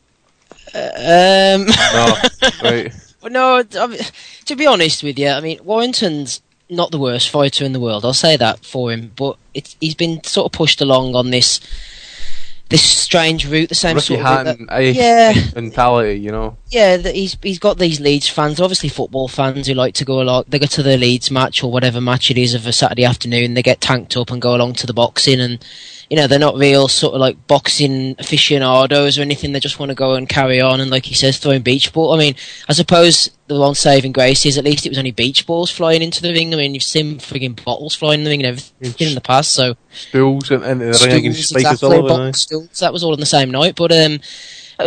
Um, No, right. No, to be honest with you, I mean, Warrington's not the worst fighter in the world. I'll say that for him, but it's, he's been sort of pushed along on this this strange route, the same Ricky sort of route that- yeah, mentality, you know. yeah. That he's he's got these Leeds fans, obviously football fans who like to go along. They go to the Leeds match or whatever match it is of a Saturday afternoon. They get tanked up and go along to the boxing, and you know they're not real sort of like boxing aficionados or anything. They just want to go and carry on and, like he says, throwing beach ball. I mean, I suppose the one saving grace is at least it was only beach balls flying into the ring. I mean, you've seen frigging bottles flying in the ring and everything in the past, so Stools and, and the ring Stools, Spikers exactly, all over. box stools. That was all in the same night. But um,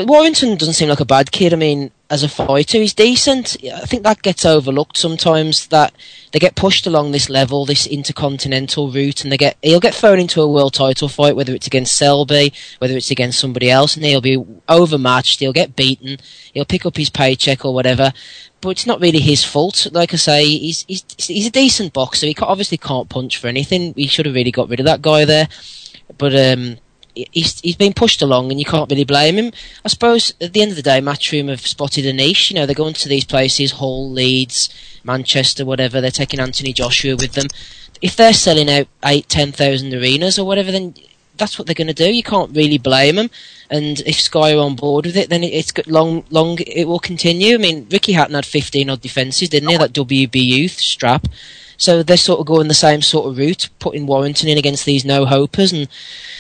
Warrington doesn't seem like a bad kid. I mean, as a fighter, he's decent. I think that gets overlooked sometimes. That they get pushed along this level, this intercontinental route, and they get he'll get thrown into a world title fight, whether it's against Selby, whether it's against somebody else, and he'll be overmatched. He'll get beaten. He'll pick up his paycheck or whatever. But it's not really his fault. Like I say, he's he's he's a decent boxer. He obviously can't punch for anything. We should have really got rid of that guy there. But um, he's he's been pushed along, and you can't really blame him. I suppose at the end of the day, Matchroom have spotted a niche. You know, they're going to these places, Hull, Leeds, Manchester, whatever. They're taking Anthony Joshua with them. If they're selling out eight, ten thousand arenas or whatever, then that's what they're going to do. You can't really blame them. And if Sky are on board with it, then it, it's got long, long. It will continue. I mean, Ricky Hatton had fifteen odd defences, didn't he? That WBU strap. So they're sort of going the same sort of route, putting Warrington in against these no hopers, and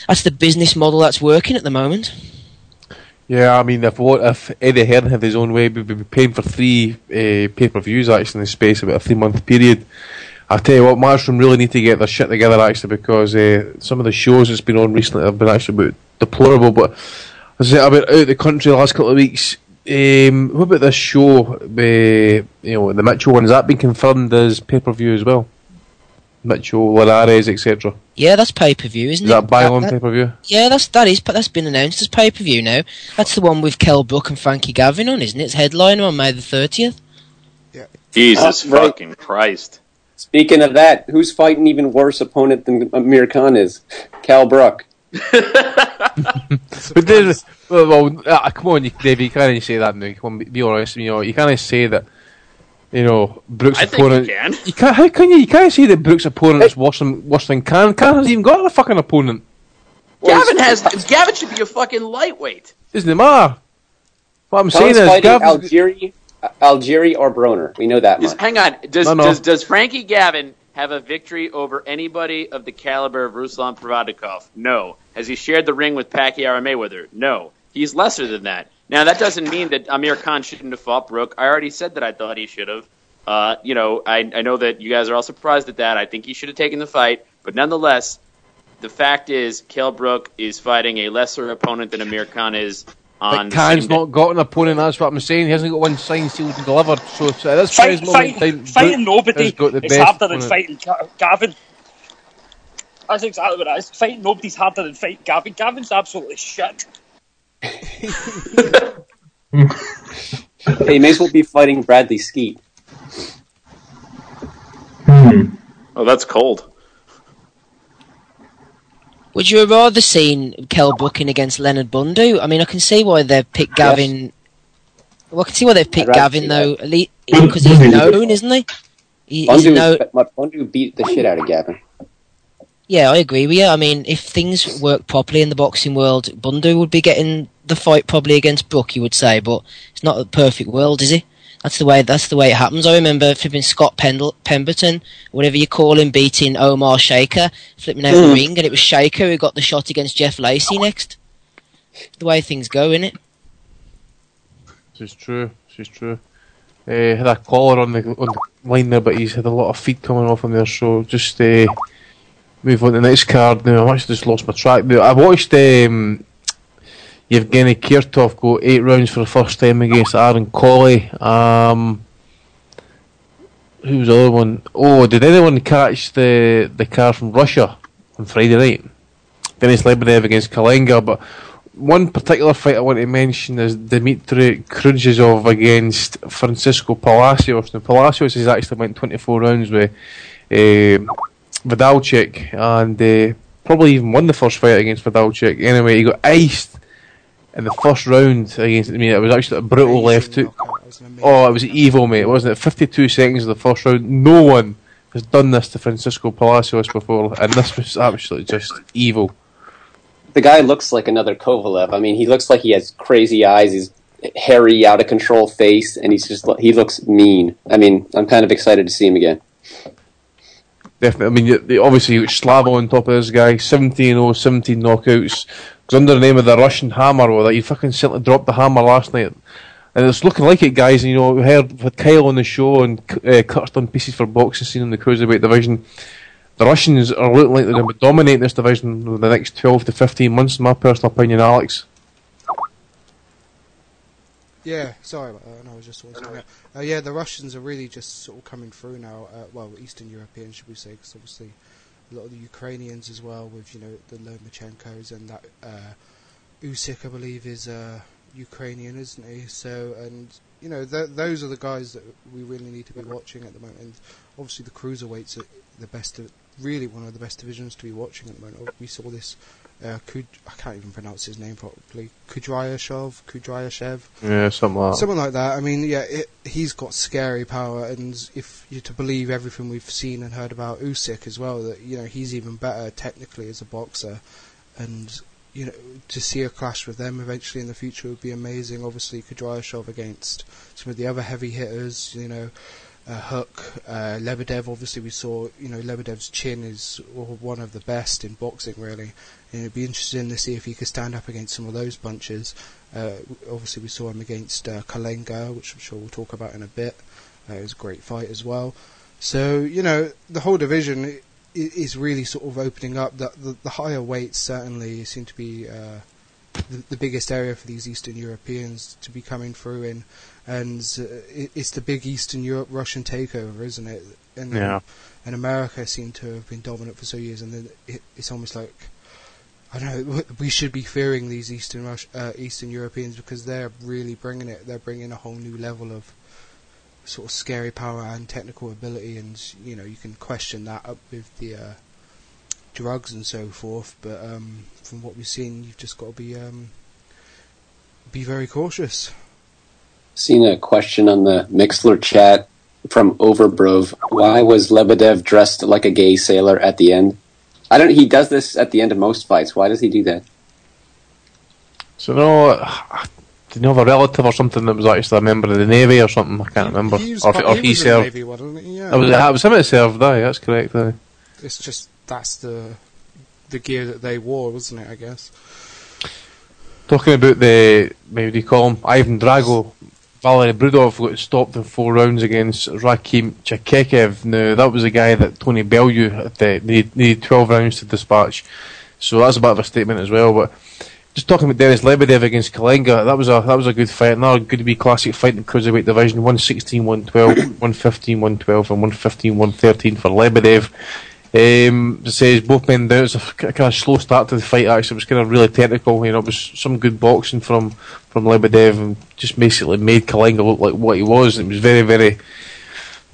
that's the business model that's working at the moment. Yeah, I mean, if what if Eddie Hearn had his own way, we'd be paying for three uh, pay per views actually in the space of about a three month period. I'll tell you what, Matchroom really need to get their shit together actually because uh, some of the shows that's been on recently have been actually deplorable. But as I say, about out of the country the last couple of weeks. Um, what about this show? Uh, you know, the Mitchell one has that been confirmed as pay per view as well? Mitchell, Linares, etc. Yeah, that's pay per view, isn't Is it? that buy on pay per view? Yeah, that's that is, but that's been announced as pay per view now. That's the one with Kell Brook and Frankie Gavin on, isn't it? It's headliner on May the thirtieth. Yeah. Jesus Uh, right. fucking Christ. Speaking of that, who's fighting even worse opponent than Amir Khan is? Kell Brook. But there's, well, well uh, come on, you, Dave, you can't say that now. Come on, be, be honest. You know, you can't say that. You know, Brooks' I think opponent. you can. can't. How can you? You can't say that Brooks' opponent is worse than worse than Khan. Khan hasn't even got a fucking opponent. Gavin has. Gavin should be a fucking lightweight. Doesn't it matter? What I'm Khan's saying is, fighting Gavin's, Algieri, Algieri or Broner. We know that Is, much. hang on. Does, No, no. does does Frankie Gavin have a victory over anybody of the caliber of Ruslan Provodnikov? No. Has he shared the ring with Pacquiao or Mayweather? No. He's lesser than that. Now that doesn't mean that Amir Khan shouldn't have fought Brook. I already said that I thought he should have. Uh, you know, I, I know that you guys are all surprised at that. I think he should have taken the fight, but nonetheless, the fact is, Kell Brook is fighting a lesser opponent than Amir Khan is on But the Khan's same day. not got an opponent, that's what I'm saying. He hasn't got one signed, sealed, and delivered. So, so at uh, this Fight, present moment time, fighting Brook nobody has got the is best harder than fighting Gavin. That's exactly what it is. Fighting nobody's harder than fighting Gavin. Gavin's absolutely shit. Hey, you may as well be fighting Bradley Skeete. Hmm. Oh, that's cold. Would you have rather seen Kel booking against Leonard Bundu? I mean, I can see why they've picked Gavin. Well, I can see why they've picked Gavin though, at least because he's known, isn't he? he he's Bundu, known. is- but Bundu beat the shit out of Gavin. Yeah, I agree with you. I mean, if things work properly in the boxing world, Bundu would be getting the fight probably against Brook, you would say, but it's not a perfect world, is he? That's the way. That's the way it happens. I remember flipping Scott Pendle, Pemberton, whatever you call him, beating Omar Sheika, flipping out the Mm. ring, and it was Sheika who got the shot against Jeff Lacy next. The way things go, innit? This is true. This is true. Uh, had a caller on the on the line there, but he's had a lot of feed coming off him there. So just uh, move on to the next card now. I actually just lost my track. Now, I watched um, Yevgeny Kirtov go eight rounds for the first time against Aaron Colley. Um, who was the other one? Oh, did anyone catch the the card from Russia on Friday night? Denis Lebedev against Kalenga, but one particular fight I want to mention is Dmitry Kudryashov against Francisco Palacios. Now, Palacios has actually went 24 rounds with uh, Wlodarczyk and uh, probably even won the first fight against Wlodarczyk. Anyway, he got iced in the first round against. me, it was actually a brutal left hook. Oh, it was evil, mate, wasn't it? 52 seconds of the first round. No one has done this to Francisco Palacios before, and this was absolutely just evil. The guy looks like another Kovalev. I mean, he looks like he has crazy eyes. He's hairy, out of control face, and he's just he looks mean. I mean, I'm kind of excited to see him again. Definitely. I mean, you, you- obviously, Slavo on top of this guy, 17 0, 17 knockouts. Under the name of the Russian Hammer, well, that he fucking simply dropped the hammer last night. And it's looking like it, guys. And, you know, we heard with Kyle on the show and uh, done pieces for boxing scene in the cruiserweight division. The Russians are looking like they're going to be dominating this division over the next 12 to 15 months, in my personal opinion, Alex. Yeah, sorry about that. No, I was just. Uh, yeah, the Russians are really just sort of coming through now. Uh, well, Eastern Europeans, should we say? Because obviously, a lot of the Ukrainians as well, with you know the Lomachenkos and that uh, Usyk, I believe, is uh, Ukrainian, isn't he? So, and you know, th- those are the guys that we really need to be watching at the moment. And obviously, the cruiserweights are the best, of, really one of the best divisions to be watching at the moment. We saw this. Uh, Kud- I can't even pronounce his name properly. Kudryashov, Kudryashev. Yeah, something like that. Something like that. I mean, yeah, it, he's got scary power, and if you're to believe everything we've seen and heard about Usyk as well, that you know he's even better technically as a boxer, and you know to see a clash with them eventually in the future would be amazing. Obviously, Kudryashov against some of the other heavy hitters, you know. Uh, Hook, uh, Lebedev. Obviously, we saw you know Lebedev's chin is one of the best in boxing, really. And it'd be interesting to see if he could stand up against some of those bunches. Uh, obviously, we saw him against uh, Kalenga, which I'm sure we'll talk about in a bit. Uh, it was a great fight as well. So you know, the whole division is really sort of opening up. The the, the higher weights certainly seem to be uh, the, the biggest area for these Eastern Europeans to be coming through in, and uh, it, it's the big Eastern Europe Russian takeover, isn't it? And Yeah. and America seem to have been dominant for so years, and then it, it's almost like I know. We should be fearing these Eastern Rus- uh, Eastern Europeans because they're really bringing it. They're bringing a whole new level of sort of scary power and technical ability, and you know you can question that up with the uh, drugs and so forth. But um, from what we've seen, you've just got to be um, be very cautious. Seen a question on the Mixlr chat from Overbrove. Why was Lebedev dressed like a gay sailor at the end? I don't. He does this at the end of most fights. Why does he do that? So, no, did you have a relative or something that was actually a member of the Navy or something? I can't remember. He was, or, or he he was in the served. Navy, wasn't he? Yeah. That was, that was him that served, aye, that's correct, aye. It's just that's the the gear that they wore, wasn't it? I guess. Talking about the, maybe do you call him, Ivan Drago, Valery Brudov got stopped in four rounds against Rakhim Chakhkiev. Now, that was a guy that Tony Bellew had needed, needed 12 rounds to dispatch. So that's a bit of a statement as well. But just talking about Denis Lebedev against Kalenga, that was a that was a good fight. Another good to be classic fight in the cruiserweight division. 116, 112, 115, 112, and 115, 113 for Lebedev. Um, says both men down. It's a kind of slow start to the fight. Actually, it was kind of really technical. You know, it was some good boxing from from Lebedev, and just basically made Kalenga look like what he was. It was very, very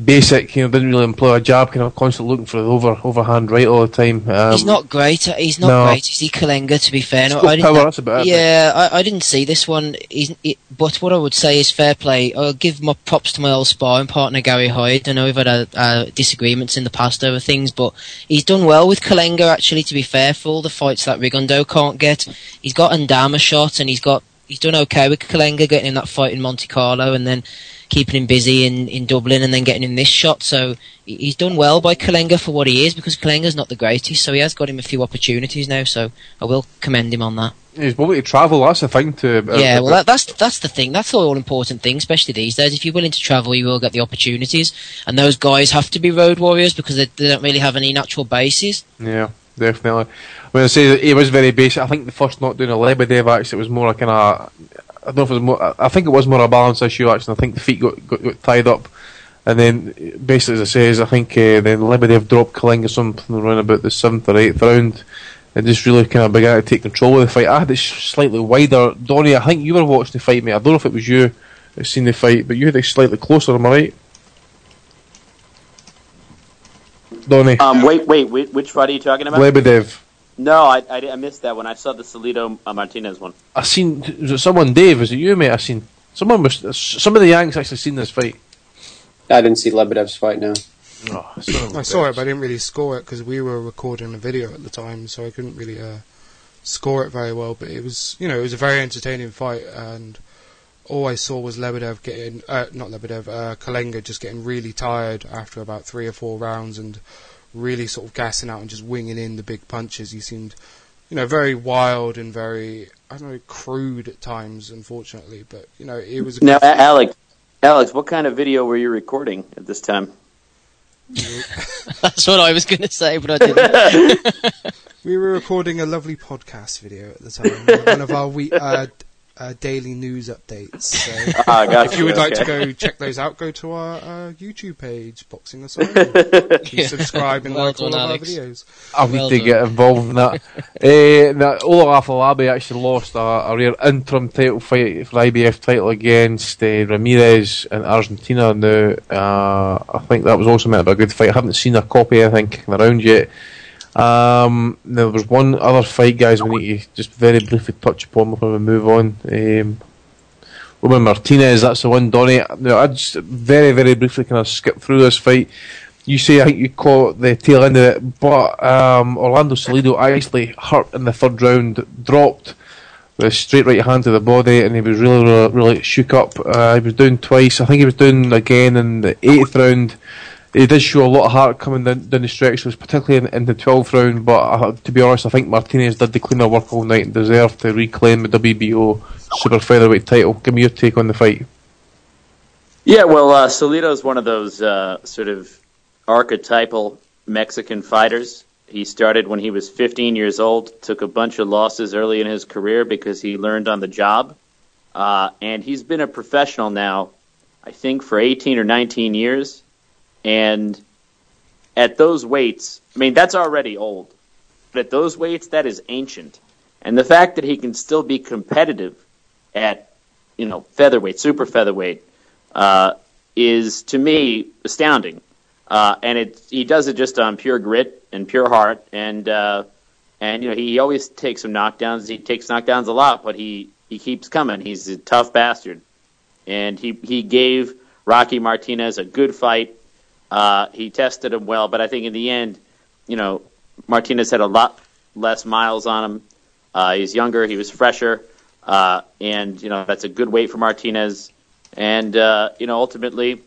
basic. You know, didn't really employ a jab. Kind of constantly looking for the over overhand right all the time. Um, he's not great. He's not no. great. Is he Kalenga? To be fair, no, I didn't. power, that's about it, yeah, I, I didn't see this one. It, but what I would say is fair play. I'll give my props to my old sparring partner Gary Hyde. I know we've had uh, uh, disagreements in the past over things, but he's done well with Kalenga. Actually, to be fair, for all the fights that Rigondeaux can't get, he's got Andama shot and he's got he's done okay with Kalenga getting in that fight in Monte Carlo and then keeping him busy in, in Dublin and then getting him this shot. So he's done well by Kalenga for what he is because Kalenga's not the greatest, so he has got him a few opportunities now. So I will commend him on that. He's willing to travel. That's the thing to. uh, yeah, well, that, that's that's the thing. That's the all important thing, especially these days. If you're willing to travel, you will get the opportunities, and those guys have to be road warriors because they, they don't really have any natural bases. Yeah, definitely. When I say it was very basic, I think the first knockdown of Lebedev actually was more kind of. I don't know if it was more. I think it was more a balance issue actually. I think the feet got, got, got tied up, and then basically as I says, I think uh, then Lebedev dropped Kalenga something around about the seventh or eighth round, and just really kind of began to take control of the fight. I had it slightly wider. Donny, I think you were watching the fight, mate. I don't know if it was you that seen the fight, but you had it slightly closer. Am I right? Donny, Um, wait, wait, wait, which fight are you talking about? Lebedev. No, I, I, I missed that one. I saw the Salido uh, Martinez one. I seen was it someone Dave? Was it you, mate? I seen someone was some of the Yanks actually seen this fight. I didn't see Lebedev's fight now. Oh, I saw it, but I didn't really score it because we were recording a video at the time, so I couldn't really uh, score it very well. But it was, you know, it was a very entertaining fight, and all I saw was Lebedev getting, uh, not Lebedev, uh, Kalenga just getting really tired after about three or four rounds, and really sort of gassing out and just winging in the big punches. He seemed, you know, very wild and very, I don't know, crude at times, unfortunately. But you know, it was a Now, good Alex, Alex, what kind of video were you recording at this time? That's what I was going to say, but I didn't. We were recording a lovely podcast video at the time, one of our we uh, uh, daily news updates. So Ah, gotcha, if you would like to go check those out, go to our uh, YouTube page, Boxing Asylum. Yeah. subscribe and Well like all of Alex. our videos. I need Well to done. get involved in that. uh, now, Ola Afolabi actually lost a, a rare interim title fight for IBF title against uh, Ramirez in Argentina. Now, uh, I think that was also meant to be a good fight. I haven't seen a copy, I think, around yet. Um, there was one other fight, guys, we need to just very briefly touch upon before we move on. Um, Roman Martinez, that's the one, Donny. Now, I just very, very briefly kind of skip through this fight. You say I think you caught the tail end of it, but um, Orlando Salido actually hurt in the third round, dropped with a straight right hand to the body, and he was really, really, really shook up. Uh, he was down twice. I think he was down again in the eighth round. He did show a lot of heart coming down, down the stretch, particularly in, in the twelfth round. But uh, to be honest, I think Martinez did the cleaner work all night and deserved to reclaim the WBO super featherweight title. Give me your take on the fight. Yeah, well, uh, is one of those uh, sort of archetypal Mexican fighters. He started when he was 15 years old, took a bunch of losses early in his career because he learned on the job. Uh, and he's been a professional now, I think, for 18 or 19 years. And at those weights, I mean, that's already old. But at those weights, that is ancient. And the fact that he can still be competitive at, you know, featherweight, super featherweight, uh, is to me astounding. Uh, and it he does it just on pure grit and pure heart, and uh, and you know he always takes some knockdowns. He takes knockdowns a lot, but he he keeps coming. He's a tough bastard, and he he gave Rocky Martinez a good fight. Uh, he tested him well, but I think in the end, you know, Martinez had a lot less miles on him. Uh, he's younger, he was fresher, uh, and you know that's a good weight for Martinez. And uh, you know, ultimately,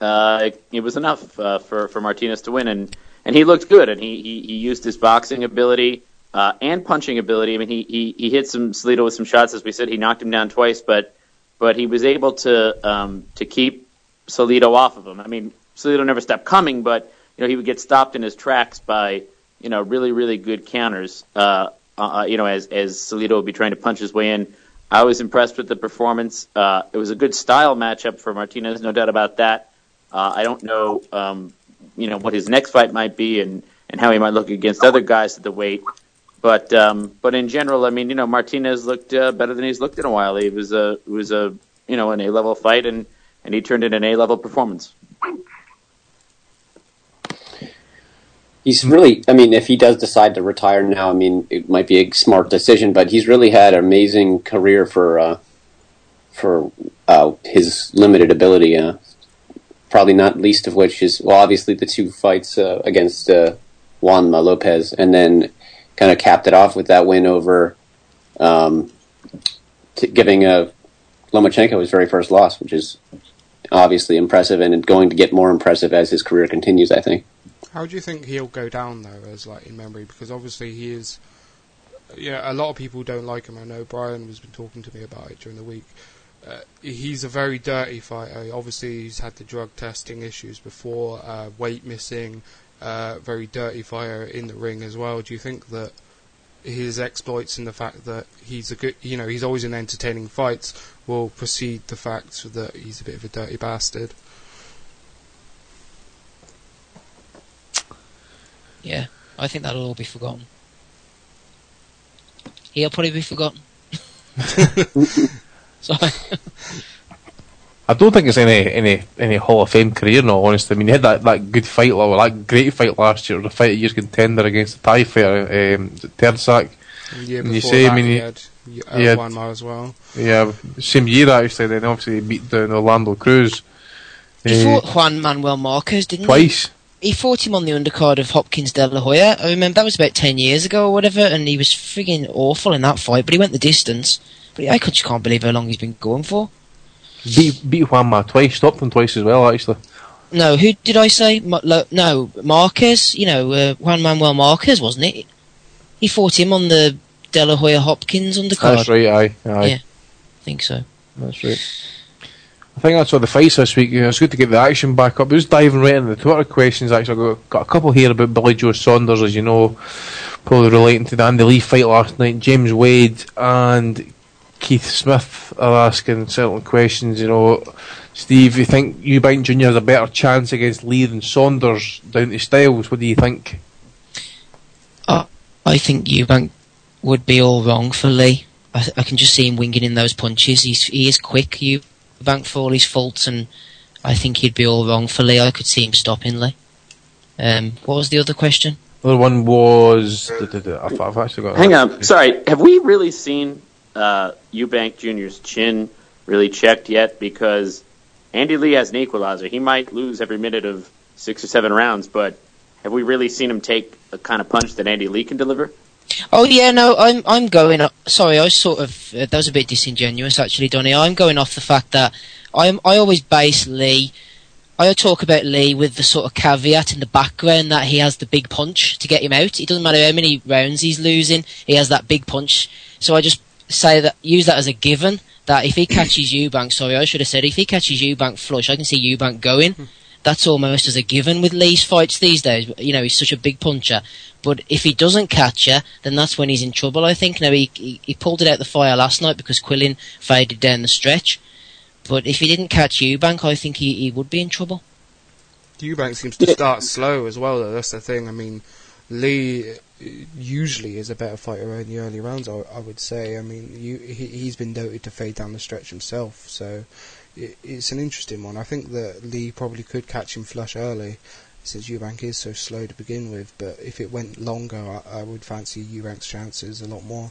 uh, it, it was enough uh, for for Martinez to win, and and he looked good, and he he, he used his boxing ability uh, and punching ability. I mean, he, he he hit some Salido with some shots, as we said. He knocked him down twice, but but he was able to um, to keep Salido off of him. I mean, Salido never stopped coming, but you know he would get stopped in his tracks by you know really really good counters. Uh, uh, you know, as as Salido would be trying to punch his way in. I was impressed with the performance. Uh, it was a good style matchup for Martinez, no doubt about that. Uh, I don't know, um, you know, what his next fight might be and, and how he might look against other guys at the weight. But um, but in general, I mean, you know, Martinez looked uh, better than he's looked in a while. He was a was a you know an A level fight and and he turned in an A level performance. He's really, I mean, if he does decide to retire now, I mean, it might be a smart decision, but he's really had an amazing career for uh, for uh, his limited ability. Uh, probably not least of which is, well, obviously the two fights uh, against uh, Juanma Lopez, and then kind of capped it off with that win over um, t- giving uh, Lomachenko his very first loss, which is obviously impressive and going to get more impressive as his career continues, I think. How do you think he'll go down though, as like in memory? Because obviously he is. Yeah, a lot of people don't like him. I know Brian has been talking to me about it during the week. Uh, he's a very dirty fighter. Obviously, he's had the drug testing issues before, uh, weight missing, uh, very dirty fighter in the ring as well. Do you think that his exploits and the fact that he's a good, you know, he's always in entertaining fights will precede the fact that he's a bit of a dirty bastard? Yeah, I think that'll all be forgotten. He'll probably be forgotten. Sorry. I don't think it's any any any Hall of Fame career. No, honestly. I mean, he had that, that good fight, or that great fight last year, the fight of year's contender against the Thai fighter, um, Terdsak. Yeah, before you say, that I mean, he he- had uh, he had- Juanma as well. Yeah, same year actually. Then obviously he beat down Orlando Cruz. He Uh, fought Juan Manuel Marquez, didn't twice. he? He fought him on the undercard of Hopkins De La Hoya. I remember that was about 10 years ago or whatever, and he was frigging awful in that fight, but he went the distance. But I just can't believe how long he's been going for. Beat beat Juanma twice, stopped him twice as well. Actually, No, who did I say? Ma- lo- no, Marquez. You know, uh, Juan Manuel Marquez, wasn't it? He fought him on the De La Hoya Hopkins undercard. that's right. Aye, aye. Yeah, I think so. That's right. I think that's all the fights this week. You know, it's good to get the action back up. Just diving right into the Twitter questions. Actually, I've got, got a couple here about Billy Joe Saunders, as you know, probably relating to the Andy Lee fight last night. James Wade and Keith Smith are asking certain questions. You know, Steve, you think Eubank Jr. has a better chance against Lee than Saunders down to Styles? What do you think? Uh, I think Eubank would be all wrong for Lee. I, I can just see him winging in those punches. He's he is quick, Eubank, for all his faults, and I think he'd be all wrong for Lee. I could see him stopping Lee. Um, what was the other question? The other one was. I've, I've actually got. Hang on, sorry. Have we really seen uh, Eubank Jr.'s chin really checked yet? Because Andy Lee has an equalizer. He might lose every minute of six or seven rounds, but have we really seen him take a kind of punch that Andy Lee can deliver? Oh yeah, no, I'm I'm going. Sorry, I sort of uh, that was a bit disingenuous actually, Donny. I'm going off the fact that I'm I always base Lee. I talk about Lee with the sort of caveat in the background that he has the big punch to get him out. It doesn't matter how many rounds he's losing, he has that big punch. So I just say that use that as a given that if he catches Eubank, sorry, I should have said if he catches Eubank flush, I can see Eubank going. That's almost as a given with Lee's fights these days. You know, he's such a big puncher. But if he doesn't catch her, then that's when he's in trouble, I think. Now, he, he, he pulled it out the fire last night because Quillin faded down the stretch. But if he didn't catch Eubank, I think he, he would be in trouble. Eubank seems to start slow as well, though. That's the thing. I mean, Lee uh, usually is a better fighter in the early rounds. I, I would say. I mean, you, he, he's been noted to fade down the stretch himself, so it, it's an interesting one. I think that Lee probably could catch him flush early, since Eubank is so slow to begin with. But if it went longer, I, I would fancy Eubank's chances a lot more.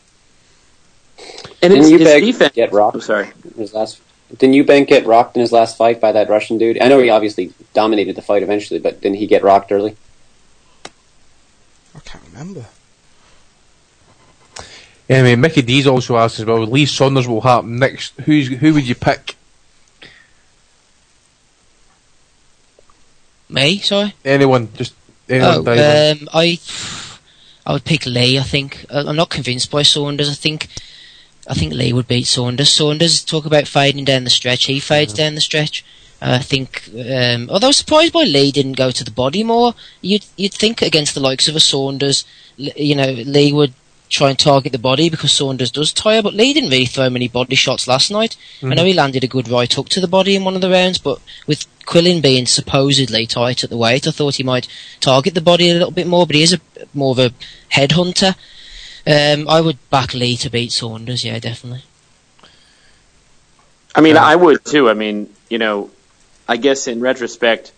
And Didn't his, his Eubank defense. get rocked? I'm sorry. in His last didn't Eubank get rocked in his last fight by that Russian dude? I know he obviously dominated the fight eventually, but didn't he get rocked early? I can't remember. Anyway, Mickey D's also asked as well. Lee Saunders will happen next. Who's who would you pick? Me, sorry? Anyone? Just anyone? Oh, um, I, I would pick Lee. I think I'm not convinced by Saunders. I think I think Lee would beat Saunders. Saunders talk about fading down the stretch. He fades down the stretch. I think. Um, although I was surprised by Lee didn't go to the body more. You'd you'd think against the likes of a Saunders, you know, Lee would try and target the body because Saunders does tire. But Lee didn't really throw many body shots last night. I know Mhm. he landed a good right hook to the body in one of the rounds, but with Quillin being supposedly tight at the weight, I thought he might target the body a little bit more. But he is a more of a headhunter. Um, I would back Lee to beat Saunders. Yeah, definitely. I mean, I would too. I mean, you know, I guess in retrospect,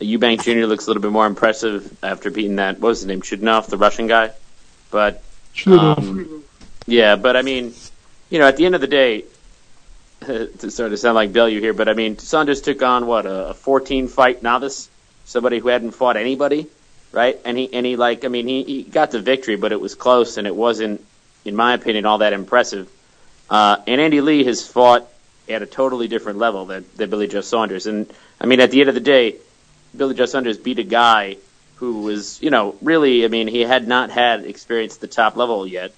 Eubank Jr. looks a little bit more impressive after beating that. What was his name? Chudinov, the Russian guy. But um, yeah, but I mean, you know, at the end of the day, to sort of sound like Bellew here, but I mean, Saunders took on what a 14 fight novice, somebody who hadn't fought anybody, right? And he and he like, I mean, he, he got the victory, but it was close, and it wasn't, in my opinion, all that impressive. Uh, and Andy Lee has fought at a totally different level than, than Billy Joe Saunders. And I mean, at the end of the day, Billy Joe Saunders beat a guy who was, you know, really, I mean, he had not had experience at the top level yet,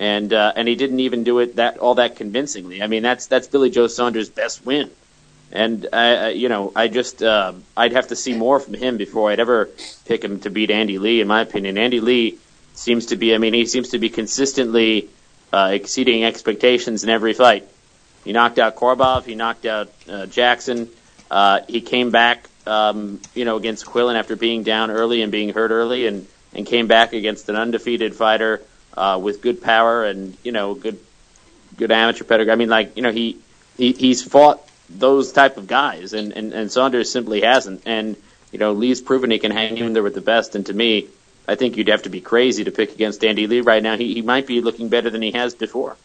and uh, and he didn't even do it that all that convincingly. I mean, that's that's Billy Joe Saunders' best win. And I, I- you know, I just uh, I'd have to see more from him before I'd ever pick him to beat Andy Lee. In my opinion, Andy Lee seems to be. I mean, he seems to be consistently uh, exceeding expectations in every fight. He knocked out Korobov. He knocked out uh, Jackson. Uh, he came back, um, you know, against Quillin after being down early and being hurt early, and and came back against an undefeated fighter uh, with good power and you know good good amateur pedigree. I mean, like you know, he, he he's fought those type of guys, and, and and Saunders simply hasn't. And you know, Lee's proven he can hang in there with the best. And to me, I think you'd have to be crazy to pick against Andy Lee right now. He he might be looking better than he has before.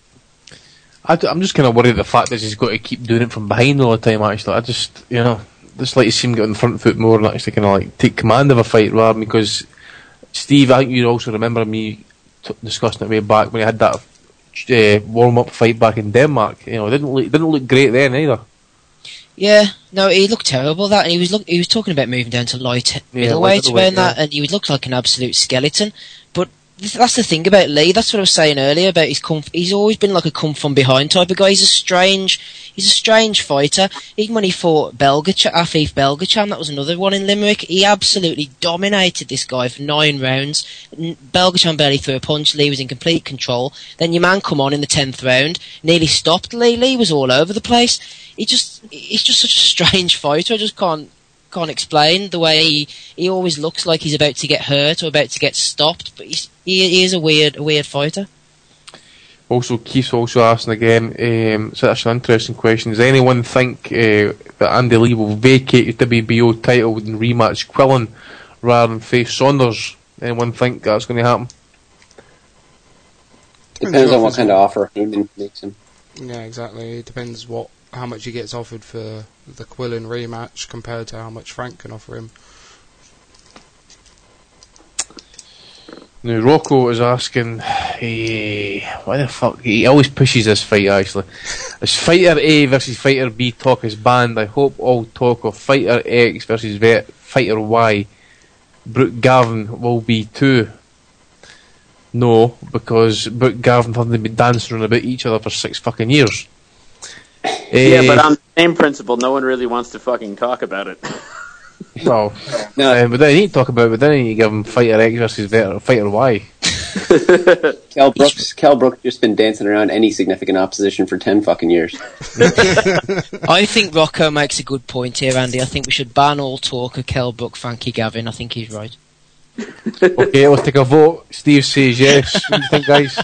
I, am just kind of worried the fact that he's got to keep doing it from behind all the time. Actually, I just you know just like to see him get on the front foot more and actually kind of like take command of a fight rather because Steve, I think you also remember me t- discussing it way back when he had that uh, warm up fight back in Denmark. You know, it didn't look, didn't look great then either. Yeah, no, he looked terrible. That, and he was look, he was talking about moving down to light Yeah, middleweight around middleweight, that, and he would look like an absolute skeleton. That's the thing about Lee. That's what I was saying earlier about his come. He's always been like a come from behind type of guy. He's a strange, he's a strange fighter. Even when he fought Belgacha, Afif Belghecham, that was another one in Limerick. He absolutely dominated this guy for nine rounds. Belghecham barely threw a punch. Lee was in complete control. Then your man come on in the tenth round, nearly stopped Lee. Lee was all over the place. He just, he's just such a strange fighter. I just can't can't explain the way he, he always looks like he's about to get hurt or about to get stopped. But he's, he, he is a weird a weird fighter. Also, Keith's also asking again, um, it's actually an interesting question. Does anyone think uh, that Andy Lee will vacate the WBO title and rematch Quillin rather than face Saunders? Anyone think that's going to happen? Depends on what kind of offer Haymon makes him. Yeah, exactly. It depends what how much he gets offered for the Quillin rematch compared to how much Frank can offer him. Now, Rocco is asking, eh, why the fuck? He always pushes this fight, actually. As Fighter A versus Fighter B talk is banned, I hope all talk of Fighter X versus vet, Fighter Y, Brook Gavin will be too. No, because Brook Gavin haven't been dancing around about each other for six fucking years. Yeah, Eh, but on the same principle, no one really wants to fucking talk about it. Well, um, but then you need to talk about it, but then you need to give him Fighter X versus vet, Fighter Y. Kell Brooks, Kell Brooks just been dancing around any significant opposition for ten fucking years. I think Rocco makes a good point here, Andy. I think we should ban all talk of Kell Brook, Frankie Gavin. I think he's right. okay, let's take a vote. Steve says yes. What do you think, guys?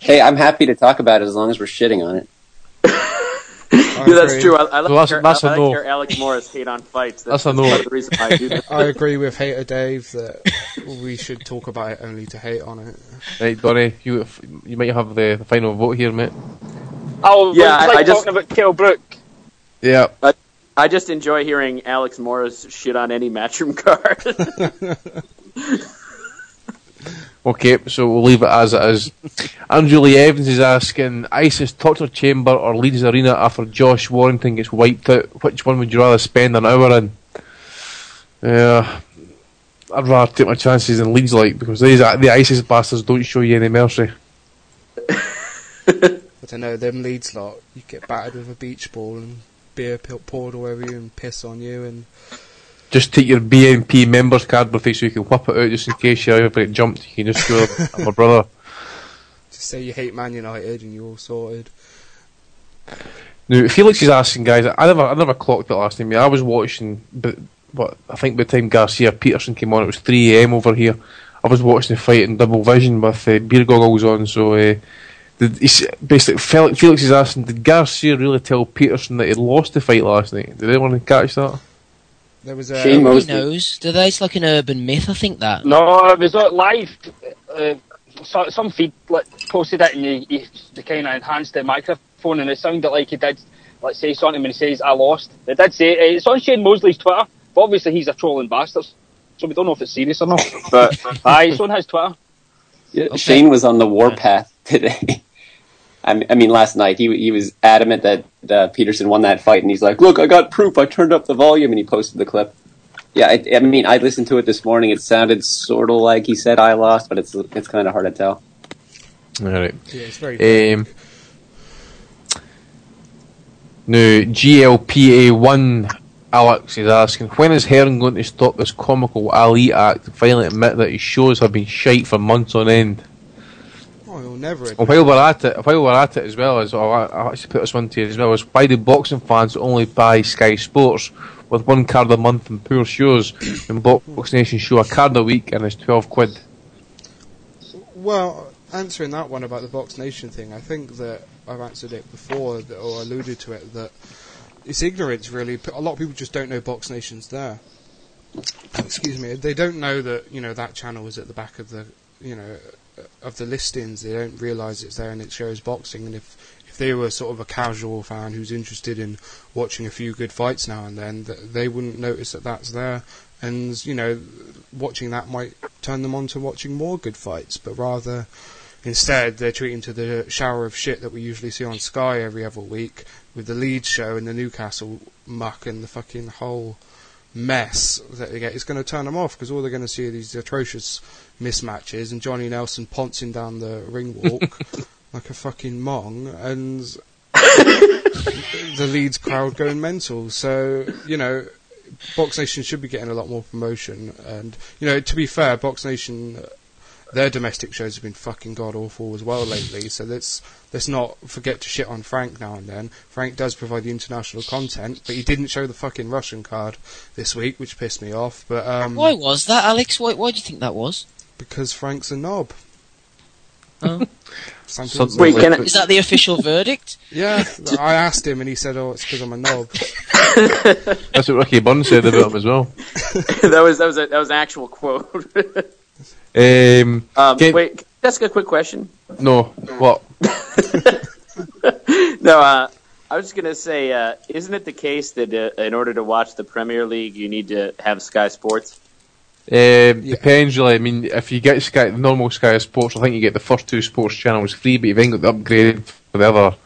Hey, I'm happy to talk about it as long as we're shitting on it. yeah, that's true. I, I like, So that's- to hear, that's I a like no. hear Alex Morris hate on fights. That's a that's no. the reason why I do that. I agree with Hater Dave that we should talk about it only to hate on it. Right, Donny, you you might have the, the final vote here, mate. Oh, Yeah, yeah, I- like I just- talking about Kell Brook. Yeah. I, I just enjoy hearing Alex Morris shit on any matchroom card. Okay, so we'll leave it as it is. Andrew Lee Evans is asking ISIS torture chamber or Leeds Arena after Josh Warrington gets wiped out. Which one would you rather spend an hour in? Yeah, I'd rather take my chances in Leeds, like because these the ISIS bastards don't show you any mercy. I don't know, them Leeds lot, you get battered with a beach ball and beer poured all over you and piss on you and Just take your BNP members card with you so you can whip it out just in case you ever get jumped. You can just go, I'm a brother. just say you hate Man United and you're all sorted. Now, Felix is asking, guys. I never, I never clocked it last time. I was watching, but what I think by the time Garcia Peterson came on, it was three a.m. over here. I was watching the fight in double vision with uh, beer goggles on. So, uh, basically, Felix, Felix is asking, did Garcia really tell Peterson that he lost the fight last night? Did anyone catch that? There was a Nobody knows. Do they? It's like an urban myth. I think that. No, it was live. Uh, so, some feed like, posted it and he, he, they kind of enhanced the microphone and it sounded like he did, let's say something when he says, I lost. They did say, uh, it's on Shane Mosley's Twitter, but obviously he's a trolling bastard, so we don't know if it's serious or not. But, aye, it's on his Twitter. Yeah, Shane was on the warpath today. I mean, last night he he was adamant that uh, Peterson won that fight, and he's like, "Look, I got proof. I turned up the volume," and he posted the clip. Yeah, I, I mean, I listened to it this morning. It sounded sort of like he said I lost, but it's it's kind of hard to tell. All right. Yeah, it's very Um, now, GLPA1 Alex is asking, when is Hearn going to stop this comical Ali act and finally admit that his shows have been shite for months on end? He'll never admit while we're at it, while we're at it as well as oh, I, I actually put this one to you as well is why do boxing fans only buy Sky Sports with one card a month and poor shows, and Box Nation show a card a week and it's twelve quid. Well, answering that one about the Box Nation thing, I think that I've answered it before, that, or alluded to it, that it's ignorance, really. A lot of people just don't know Box Nation's there. Excuse me. They don't know that, you know, that channel is at the back of the, you know, of the listings. They don't realise it's there and it shows boxing. And if, if they were sort of a casual fan who's interested in watching a few good fights now and then, th- they wouldn't notice that that's there. And, you know, watching that might turn them on to watching more good fights, but rather Instead, they're treating to the shower of shit that we usually see on Sky every other week, with the Leeds show and the Newcastle muck and the fucking whole mess that they get. It's going to turn them off because all they're going to see are these atrocious mismatches and Johnny Nelson pouncing down the ring walk like a fucking mong and the Leeds crowd going mental. So, you know, Box Nation should be getting a lot more promotion. And, you know, to be fair, Box Nation, their domestic shows have been fucking god awful as well lately. So let's let's not forget to shit on Frank now and then. Frank does provide the international content, but he didn't show the fucking Russian card this week, which pissed me off. But um, Why was that, Alex? Why, why do you think that was? Because Frank's a knob. Oh. Some Some- Wait, say- can I- Is that the official verdict? Yeah, I asked him and he said, "Oh, it's because I'm a knob." That's what Ricky Bunn said about him as well. that was that was a, that was an actual quote. Um, um, Gabe- wait, can I ask a quick question? no, what? No, uh, I was just gonna say, uh, isn't it the case that uh, in order to watch the Premier League, you need to have Sky Sports? Um, Depends really. I mean, if you get Sky, normal Sky Sports, I think you get the first two sports channels free, but you've then got the upgrade for the other.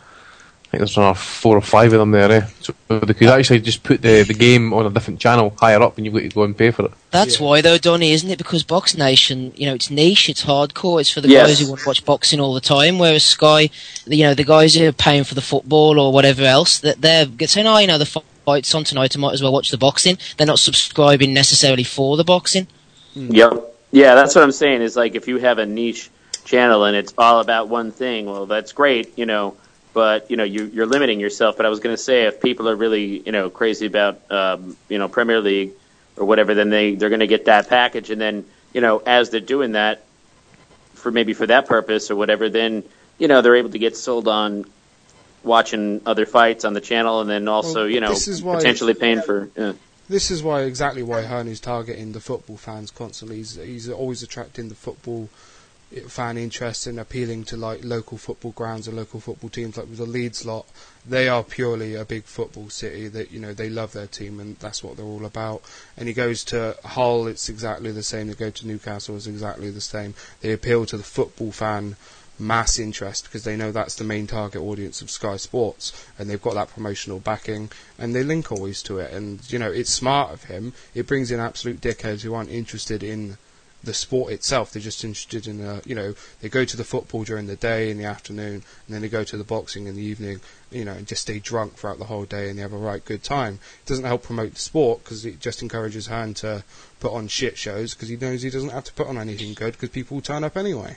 I think there's another four or five of them there. Eh? So they could actually just put the, the game on a different channel higher up, and you've got to go and pay for it. That's why, though, Donny, isn't it? Because Box Nation, you know, it's niche, it's hardcore, it's for the Yes. guys who want to watch boxing all the time. Whereas Sky, you know, the guys who are paying for the football or whatever else, that they're saying, "Oh, you know, the fight's on tonight, I might as well watch the boxing." They're not subscribing necessarily for the boxing. Yep. Yeah, that's what I'm saying. Is like if you have a niche channel and it's all about one thing, well, that's great, you know. But you know, you, you're limiting yourself. But I was going to say, if people are really, you know, crazy about, um, you know, Premier League or whatever, then they they're going to get that package, and then you know, as they're doing that for maybe for that purpose or whatever, then you know they're able to get sold on watching other fights on the channel, and then also Well, you know this is why- potentially paying for. Yeah. This is why exactly why Hearn is targeting the football fans constantly. He's, he's always attracting the football fan interest and appealing to like local football grounds and local football teams. Like with the Leeds lot, they are purely a big football city. That you know they love their team and that's what they're all about. And he goes to Hull, it's exactly the same. They go to Newcastle, it's exactly the same. They appeal to the football fan mass interest because they know that's the main target audience of Sky Sports and they've got that promotional backing and they link always to it and you know it's smart of him it brings in absolute dickheads who aren't interested in the sport itself. They're just interested in, uh, you know, they go to the football during the day in the afternoon, and then they go to the boxing in the evening, you know, and just stay drunk throughout the whole day and they have a right good time. It doesn't help promote the sport because it just encourages Hearn to put on shit shows because he knows he doesn't have to put on anything good because people will turn up anyway.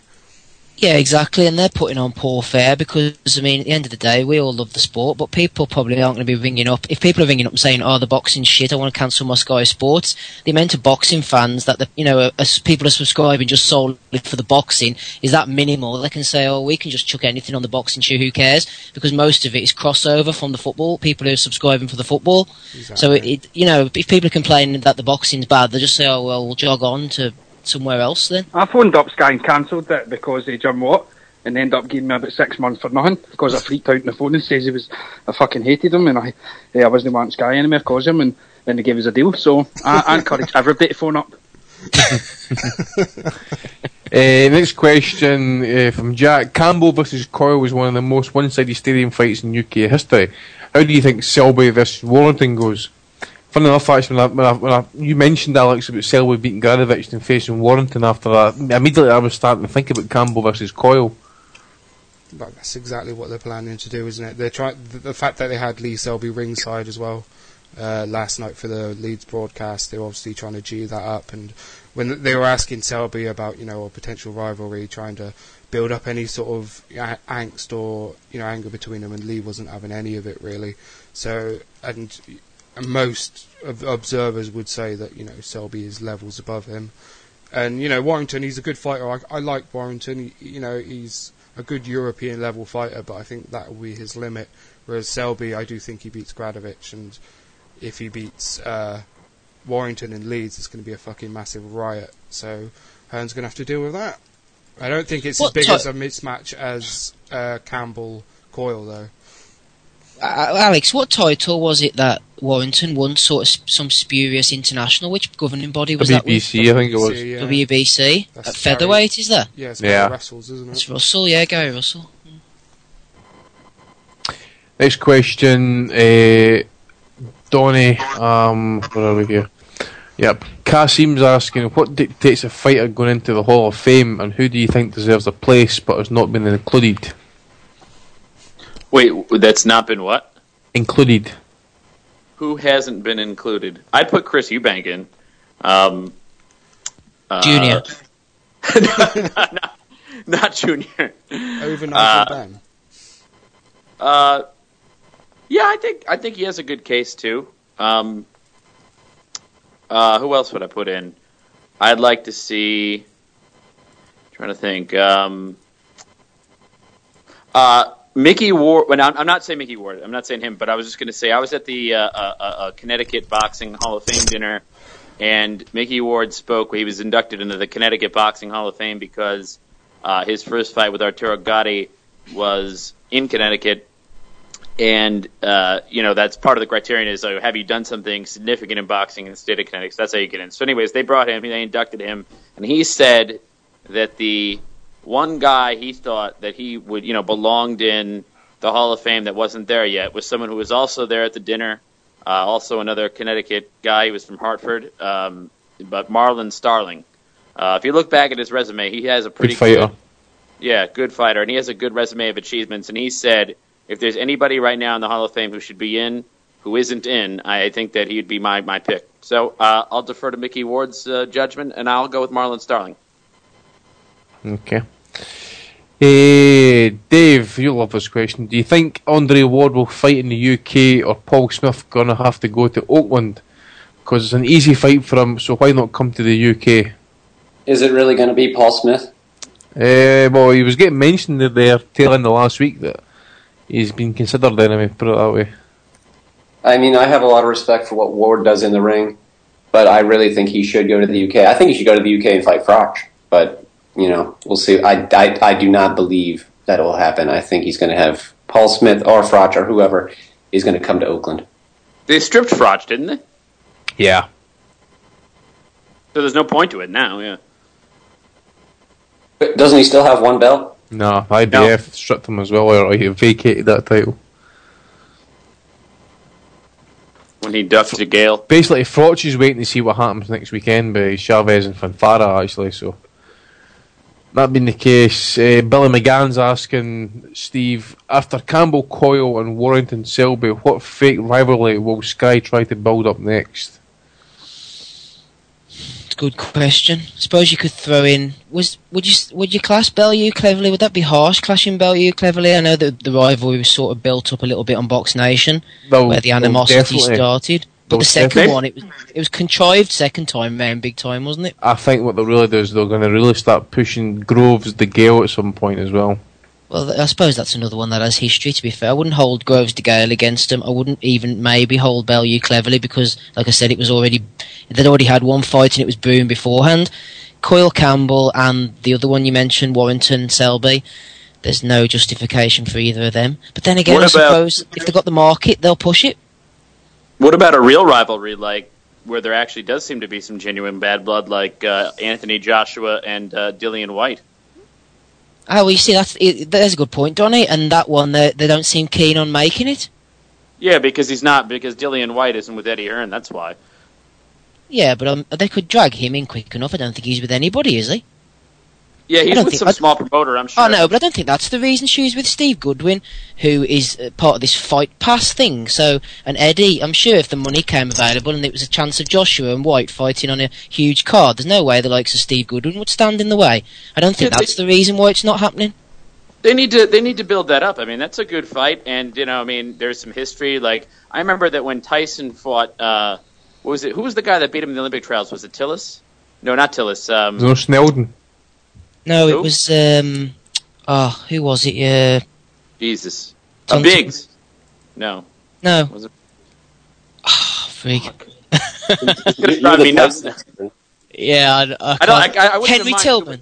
Yeah, exactly, and they're putting on poor fare because I mean, at the end of the day, we all love the sport, but people probably aren't going to be ringing up. If people are ringing up and saying, "Oh, the boxing shit, I want to cancel my Sky Sports," the amount of boxing fans that the you know, people are subscribing just solely for the boxing is that minimal. They can say, "Oh, we can just chuck anything on the boxing show. Who cares?" Because most of it is crossover from the football. People who are subscribing for the football. So it, it, you know, if people are complaining that the boxing's bad, they just say, "Oh, well, we'll jog on to somewhere else then." I phoned up Sky and cancelled it because they Jim Watt and they ended up giving me about six months for nothing because I freaked out on the phone and says he was I fucking hated him and I eh, I wasn't wanting Sky anymore because of him and then they gave us a deal. So I, I encourage everybody to phone up. Uh, next question uh, from Jack. Campbell versus Coyle was one of the most one-sided stadium fights in UK history. How do you think Selby versus Warrington goes? Funny enough, actually, when, I, when, I, when I, you mentioned Alex about Selby beating Gradovich and facing Warrington after that, immediately I was starting to think about Campbell versus Coyle. But that's exactly what they're planning to do, isn't it? They're trying the, the fact that they had Lee Selby ringside as well uh, last night for the Leeds broadcast. They're obviously trying to G that up, and when they were asking Selby about you know a potential rivalry, trying to build up any sort of angst or you know anger between them, and Lee wasn't having any of it really. So and most of observers would say that you know Selby is levels above him. And you know Warrington, he's a good fighter. I, I like Warrington. He, you know he's a good European level fighter, but I think that will be his limit. Whereas Selby, I do think he beats Gradovich, and if he beats uh, Warrington in Leeds, it's going to be a fucking massive riot. So Hearn's going to have to deal with that. I don't think it's What as big ti- as a mismatch as uh, Campbell Coyle though. Uh, Alex, what title was it that Warrington won? Sort of some spurious international. Which governing body was that? WBC, I think it was. WBC, yeah. WBC That's at featherweight, is that? Yeah, it's Yeah. yeah. Russell's, isn't it? It's Russell, yeah, Gary Russell. Next question, uh, Donny, um, where are we here? Yep. Kasim's asking, what dictates a fighter going into the Hall of Fame, and who do you think deserves a place but has not been included? Wait, that's not been what? Included. Who hasn't been included? I'd put Chris Eubank in. Um, uh, Junior. not, not- not Junior. Over Nigel Uh, Ben. Uh, yeah, I think I think he has a good case too. Um, uh, who else would I put in? I'd like to see. Trying to think. Um, uh, Mickey Ward. I'm, not saying Mickey Ward. I'm not saying him, but I was just going to say I was at the uh, uh, uh, Connecticut Boxing Hall of Fame dinner, and Mickey Ward spoke. He was inducted into the Connecticut Boxing Hall of Fame because uh, his first fight with Arturo Gatti was in Connecticut, and uh, you know that's part of the criterion is uh, have you done something significant in boxing in the state of Connecticut? So that's how you get in. So, anyways, they brought him, they inducted him, and he said that the one guy he thought that he would, you know, belonged in the Hall of Fame that wasn't there yet was someone who was also there at the dinner, uh, also another Connecticut guy. He was from Hartford, um, but Marlon Starling. Uh, if you look back at his resume, he has a pretty Good fighter. good- yeah, good fighter, and he has a good resume of achievements. And he said, if there's anybody right now in the Hall of Fame who should be in, who isn't in, I think that he'd be my my pick. So uh, I'll defer to Mickey Ward's uh, judgment, and I'll go with Marlon Starling. Okay. Uh, Dave, you love this question. Do you think Andre Ward will fight in the UK or Paul Smith gonna have to go to Oakland? Because it's an easy fight for him, so why not come to the UK? Is it really going to be Paul Smith? Uh, well, he was getting mentioned there tail end of last week that he's been considered anyway, put it that way. I mean, I have a lot of respect for what Ward does in the ring, but I really think he should go to the UK. I think he should go to the UK and fight Froch, but you know, we'll see. I, I, I do not believe that will happen. I think he's going to have Paul Smith or Froch or whoever is going to come to Oakland. They stripped Froch, didn't they? Yeah. So there's no point to it now. Yeah. But doesn't he still have one belt? No, IBF stripped him as well, or he vacated that title. when he ducked DeGale. Basically, Froch is waiting to see what happens next weekend by Chavez and Fanfara, actually, so. That being the case, uh, Billy McGann's asking Steve, after Campbell, Coyle, and Warrington Selby, what fake rivalry will Sky try to build up next? It's a good question. suppose you could throw in. Was would you would you class Bellew Cleverly? Would that be harsh clashing Bellew Cleverly? I know that the rivalry was sort of built up a little bit on Box Nation, where the animosity started. But the second one, it was it was contrived second time round, big time, wasn't it? I think what they'll really do is they're going to really start pushing Groves DeGale at some point as well. Well, I suppose that's another one that has history. To be fair, I wouldn't hold Groves DeGale against him. I wouldn't even maybe hold Bellew Cleverly because, like I said, it was already they'd already had one fight and it was brewing beforehand. Coyle Campbell and the other one you mentioned, Warrington Selby. There's no justification for either of them. But then again, What I about- suppose if they've got the market, they'll push it. What about a real rivalry, like where there actually does seem to be some genuine bad blood, like uh, Anthony Joshua and uh, Dillian Whyte? Oh, well, you see, that's there's a good point, Donny. And that one, they, they don't seem keen on making it. Yeah, because he's not because Dillian Whyte isn't with Eddie Hearn. That's why. Yeah, but um, they could drag him in quick enough. I don't think he's with anybody, is he? Yeah, he's don't with think- some I- small promoter. I'm sure. Oh no, but I don't think that's the reason she was with Steve Goodwin, who is uh, part of this fight pass thing. So, and Eddie, I'm sure if the money came available and it was a chance of Joshua and Whyte fighting on a huge card, there's no way the likes of Steve Goodwin would stand in the way. I don't think Yeah, they- that's the reason why it's not happening. They need to they need to build that up. I mean, that's a good fight, and you know, I mean, there's some history. Like I remember that when Tyson fought, uh, what was it? Who was the guy that beat him in the Olympic trials? Was it Tillis? No, not Tillis. Um, no Snelden. No, Who? it was um, oh, who was it? Uh, Jesus, uh, Thompson. Biggs. No, no, was it? oh, freak. Could me nuts. Yeah, I, I, I don't. I, can't- I, I Henry mind- Tillman.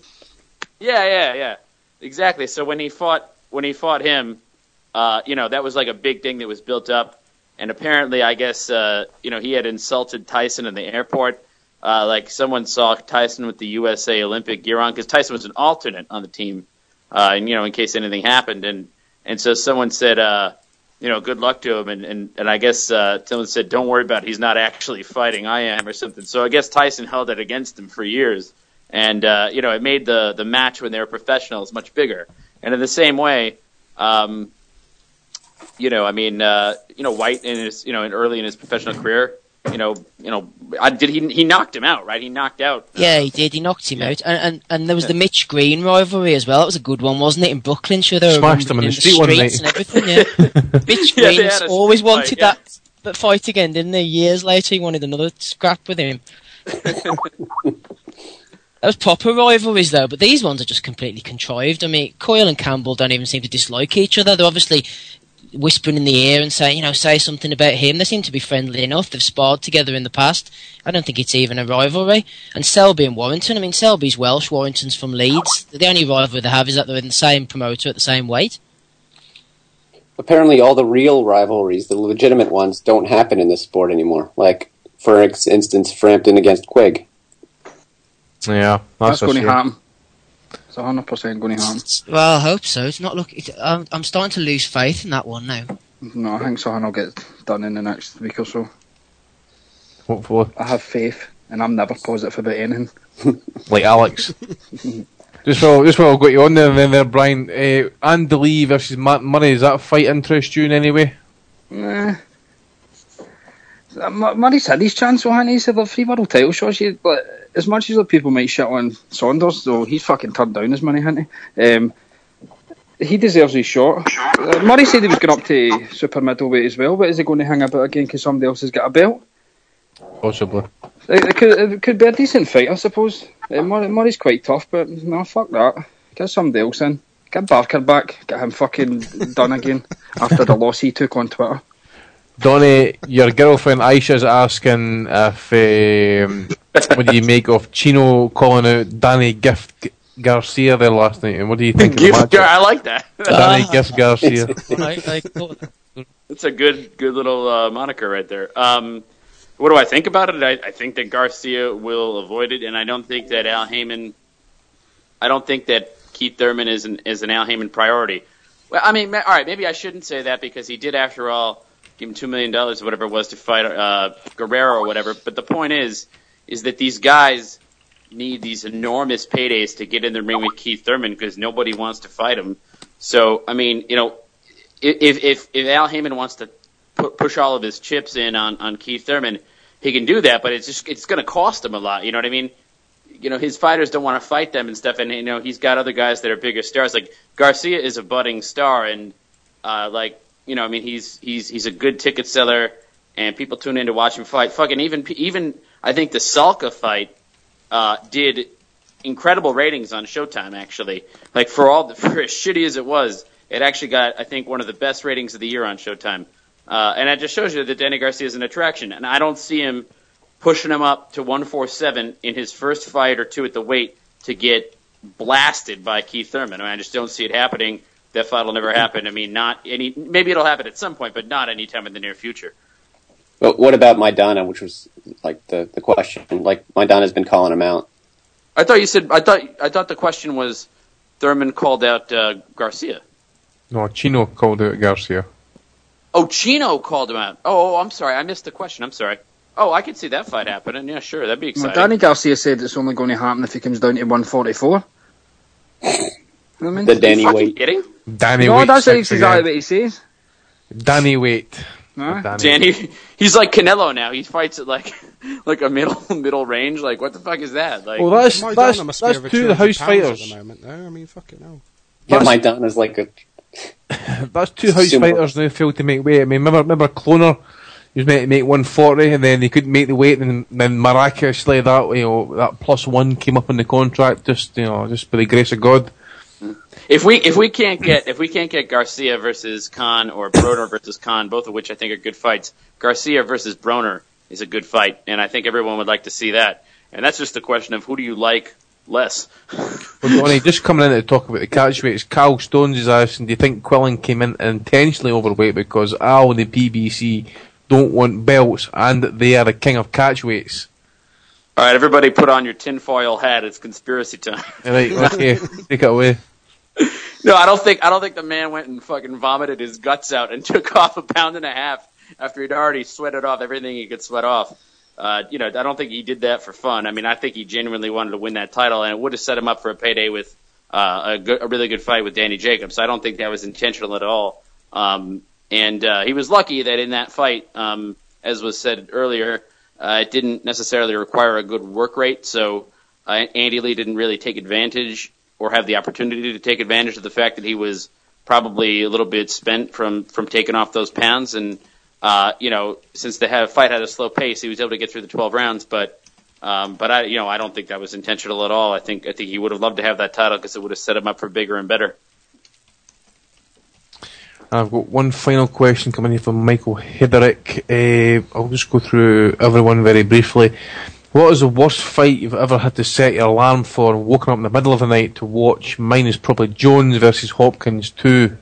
Yeah, yeah, yeah. Exactly. So when he fought when he fought him, uh, you know, that was like a big thing that was built up. And apparently, I guess uh, you know he had insulted Tyson in the airport. Uh, like someone saw Tyson with the USA Olympic gear on because Tyson was an alternate on the team, uh, and you know in case anything happened. And and so someone said, uh, you know, good luck to him. And and, and I guess uh, Tillman said, don't worry about it. He's not actually fighting. I am or something. So I guess Tyson held it against him for years and uh, you know it made the the match when they were professionals much bigger. And in the same way, um, you know, I mean, uh, you know, Whyte in his you know in early in his professional career, you know, you know, I did he he knocked him out, right? He knocked out. Yeah, he did. He knocked him out, and, and and there was the Mitch Green rivalry as well. That was a good one, wasn't it? In Brooklyn, sure they were Smashed him rumbling in the street streets night. and everything. Yeah, Mitch Yeah, Green had a always fight, wanted yeah. that that fight again, didn't he? Years later, he wanted another scrap with him. That was proper rivalries though, but these ones are just completely contrived. I mean, Coyle and Campbell don't even seem to dislike each other. They're obviously whispering in the ear and saying, you know, say something about him. They seem to be friendly enough. They've sparred together in the past. I don't think it's even a rivalry. And Selby and Warrington, I mean, Selby's Welsh, Warrington's from Leeds. The only rivalry they have is that they're in the same promoter at the same weight. Apparently, all the real rivalries, the legitimate ones, don't happen in this sport anymore. Like, for instance, Frampton against Quigg. Yeah, That's, that's, going to for sure. happen. It's 100% going to happen. Well, I hope so. It's not look. It, I'm, I'm starting to lose faith in that one now. No, I think something will get done in the next week or so. Hopefully, I have faith, and I'm never positive about anything. like Alex. just while just while I've got you on there, then there, Brian. Uh, Andy Lee versus Martin Murray. Is that fight interest you in any way? Nah. Uh, Mur- Murray's had his chance, he? He's had like three world title shots. He, like, as much as the people might shit on Saunders, though, he's fucking turned down his money, hasn't he? Um, he deserves his shot. Uh, Murray said he was going up to super middleweight as well, but is he going to hang about again because somebody else has got a belt? Possibly. It, it could, it could be a decent fight, I suppose. Uh, Murray, Murray's quite tough, but no, fuck that. Get somebody else in. Get Barker back. Get him fucking done again after the loss he took on Twitter. Donny, your girlfriend Aisha's asking if um, what do you make of Chino calling out Danny Gift Garcia there last night, and what do you think of the Gift match? Gar- I like that. Danny Gift Garcia. I, I, That's a good good little uh, moniker right there. Um, what do I think about it? I, I think that Garcia will avoid it, and I don't think that Al Haymon. I don't think that Keith Thurman is an is an Al Haymon priority. Well, I mean, all right, maybe I shouldn't say that because he did, after all, give him two million dollars or whatever it was to fight uh, Guerrero or whatever. But the point is, is that these guys need these enormous paydays to get in the ring with Keith Thurman because nobody wants to fight him. So I mean, you know, if if if Al Haymon wants to pu- push all of his chips in on on Keith Thurman, he can do that, but it's just it's going to cost him a lot. You know what I mean? You know, his fighters don't want to fight them and stuff, and you know he's got other guys that are bigger stars. Like Garcia is a budding star, and uh, like you know, I mean he's he's he's a good ticket seller, and people tune in to watch him fight. Fucking even even I think the Salka fight uh, did incredible ratings on Showtime. Actually, like for all the, for as shitty as it was, it actually got I think one of the best ratings of the year on Showtime. Uh, and it just shows you that Danny Garcia is an attraction, and I don't see him pushing him up to 147 in his first fight or two at the weight to get blasted by Keith Thurman. I, mean, I just don't see it happening. That fight will never happen. I mean, not any. Maybe it'll happen at some point, but not anytime in the near future. But what about Maidana, which was like the, the question? Like Maidana's been calling him out. I thought you said. I thought. I thought the question was Thurman called out uh, Garcia. No, Chino called out Garcia. Oh, Chino called him out. Oh, oh, I'm sorry. I missed the question. I'm sorry. Oh, I could see that fight happening. Yeah, sure. That'd be Well, exciting. Danny Garcia said it's only going to happen if he comes down to 144. You know I mean? The Danny fucking weight. kidding? Danny no, Waite that's six exactly again. what he says. Danny Waite. Huh? Danny. Danny, he's like Canelo now. He fights at like like a middle middle range. Like, what the fuck is that? Like, Well, that's Maidana that's must that's two of the 200 house pounds fighters. At the moment, though. I mean, fucking hell. Yeah, That's- Maidana's like a That's two house Sumo. fighters now failed to make weight. I mean, remember, remember Broner? He was meant to make 140, and then he couldn't make the weight, and then miraculously that you know that plus one came up in the contract, just you know, just by the grace of God. If we if we can't get if we can't get Garcia versus Khan or Broner versus Khan, both of which I think are good fights. Garcia versus Broner is a good fight, and I think everyone would like to see that. And that's just a question of who do you like less. Well, Donny, just coming in to talk about the catchweights, Carl Stones is asking, do you think Quillin came in intentionally overweight because Al and the PBC don't want belts and they are the king of catchweights? All right, everybody, put on your tinfoil hat. It's conspiracy time. Right, okay, take it away. No, I don't think I don't think the man went and fucking vomited his guts out and took off a pound and a half after he'd already sweated off everything he could sweat off. Uh, you know, I don't think he did that for fun. I mean, I think he genuinely wanted to win that title, and it would have set him up for a payday with uh, a, good, a really good fight with Danny Jacobs. I don't think that was intentional at all. Um, and uh, he was lucky that in that fight, um, as was said earlier, uh, it didn't necessarily require a good work rate. So uh, Andy Lee didn't really take advantage or have the opportunity to take advantage of the fact that he was probably a little bit spent from from taking off those pounds. And uh, you know, since the ha- fight had a slow pace, he was able to get through the 12 rounds. But um, but I you know I don't think that was intentional at all. I think I think he would have loved to have that title because it would have set him up for bigger and better. I've got one final question coming in from Michael Hederick. Uh, I'll just go through everyone very briefly. What is the worst fight you've ever had to set your alarm for and woken up in the middle of the night to watch? Mine is probably Jones versus Hopkins 2.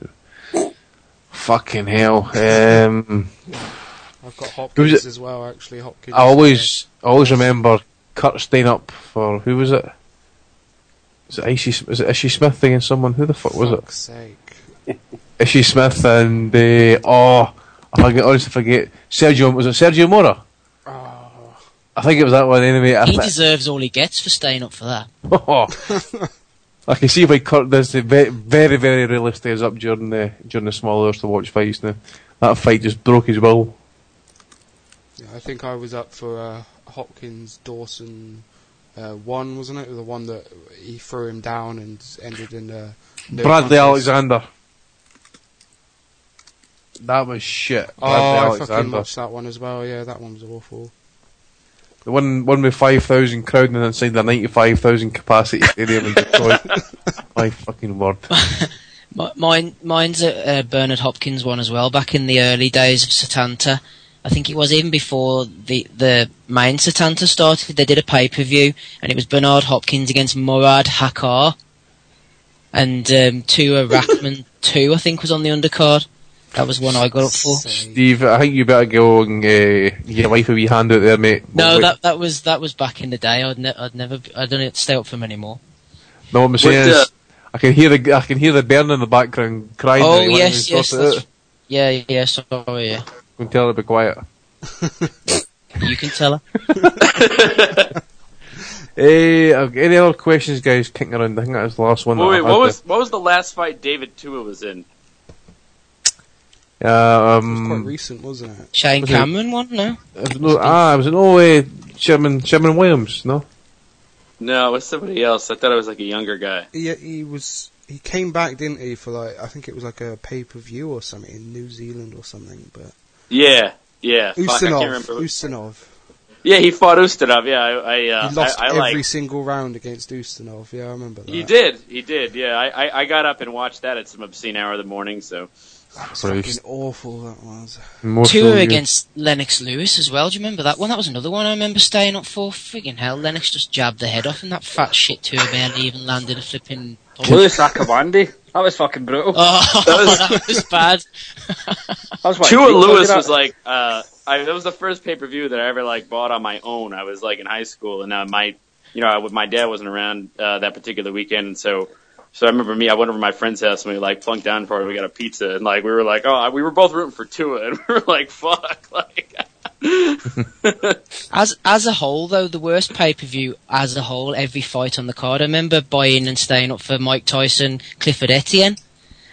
Fucking hell. Um, I've got Hopkins as well, actually. Hopkins. I always, I always remember Kurt staying up for, who was it? Is it Ishe, was it Ishe Smith against someone? Who the fuck was it? Sake. Ishe Smith and uh, oh, I forget, honestly forget Sergio. Was it Sergio Mora? I think it was that one anyway. I He thi- deserves all he gets for staying up for that. I can see why Kurt does the ve- very, very rarely stays up during the during the small hours to watch fights. Now that fight just broke his will. Yeah, I think I was up for uh, Hopkins Dawson uh, one, wasn't it? The one that he threw him down and ended in uh, no Bradley contest. Alexander. That was shit. Oh, Bradley I fucking Alexander. watched that one as well. Yeah, that one was awful. The one one with five thousand crowd and inside the ninety five thousand capacity stadium in Detroit. My fucking word. Mine, mine's a uh, Bernard Hopkins one as well. Back in the early days of Setanta, I think it was even before the the main Setanta started. They did a pay per view, and it was Bernard Hopkins against Morrade Hakkar, and um, Tua Rahman two, I think, was on the undercard. That was one I got up for. Steve, I think you better go and uh, get your wife a wee hand out there, mate. No, Wait- that that was that was back in the day. I'd, ne- I'd never, I don't need to stay up for them anymore. No, what I'm saying What, uh, is, I can hear the I can hear the burn in the background crying. Oh now, he wants yes, yes, that's, yeah, yeah. Sorry, yeah. Go and tell her to be quiet. You can tell her. Eh, uh, any other questions, guys, kicking around? I think that was the last one. that Wait, what had was what was the last fight David Tua was in? There. Uh, Quite um, recent, wasn't it? Shane Was it- Cameron one, no? uh, no, ah, was it no uh, Sherman Sherman Williams? No. No, it was somebody else. I thought it was like a younger guy. Yeah, he was. He came back, didn't he, for like I think it was like a pay per view or something in New Zealand or something. But Yeah, yeah. Fuck, I can't Ustinov, remember. Ustinov, Yeah, he fought Ustinov. Yeah, I, I, uh, he lost I, I every like. single round against Ustinov. Yeah, I remember that. He did. He did. Yeah, I, I, I got up and watched that at some obscene hour of the morning. So That was Christ. fucking awful. That was. Most Tua of you- against Lennox Lewis as well. Do you remember that one? That was another one I remember staying up for. Friggin' hell, Lennox just jabbed the head off, and that fat shit Tua barely even landed a flipping. punch. Lewis Akabandi. That was fucking brutal. Oh, that was bad. That was what Tua he Lewis did was like, uh, I, that was the first pay per view that I ever like bought on my own. I was like in high school, and uh, my, you know, I, my dad wasn't around uh, that particular weekend, and so, so I remember me. I went over to my friend's house and we like plunked down for it. We got a pizza, and like we were like, oh, we were both rooting for Tua, and we were like, fuck, like. As as a whole, though, the worst pay per view as a whole, every fight on the card. I remember buying and staying up for Mike Tyson, Clifford Etienne,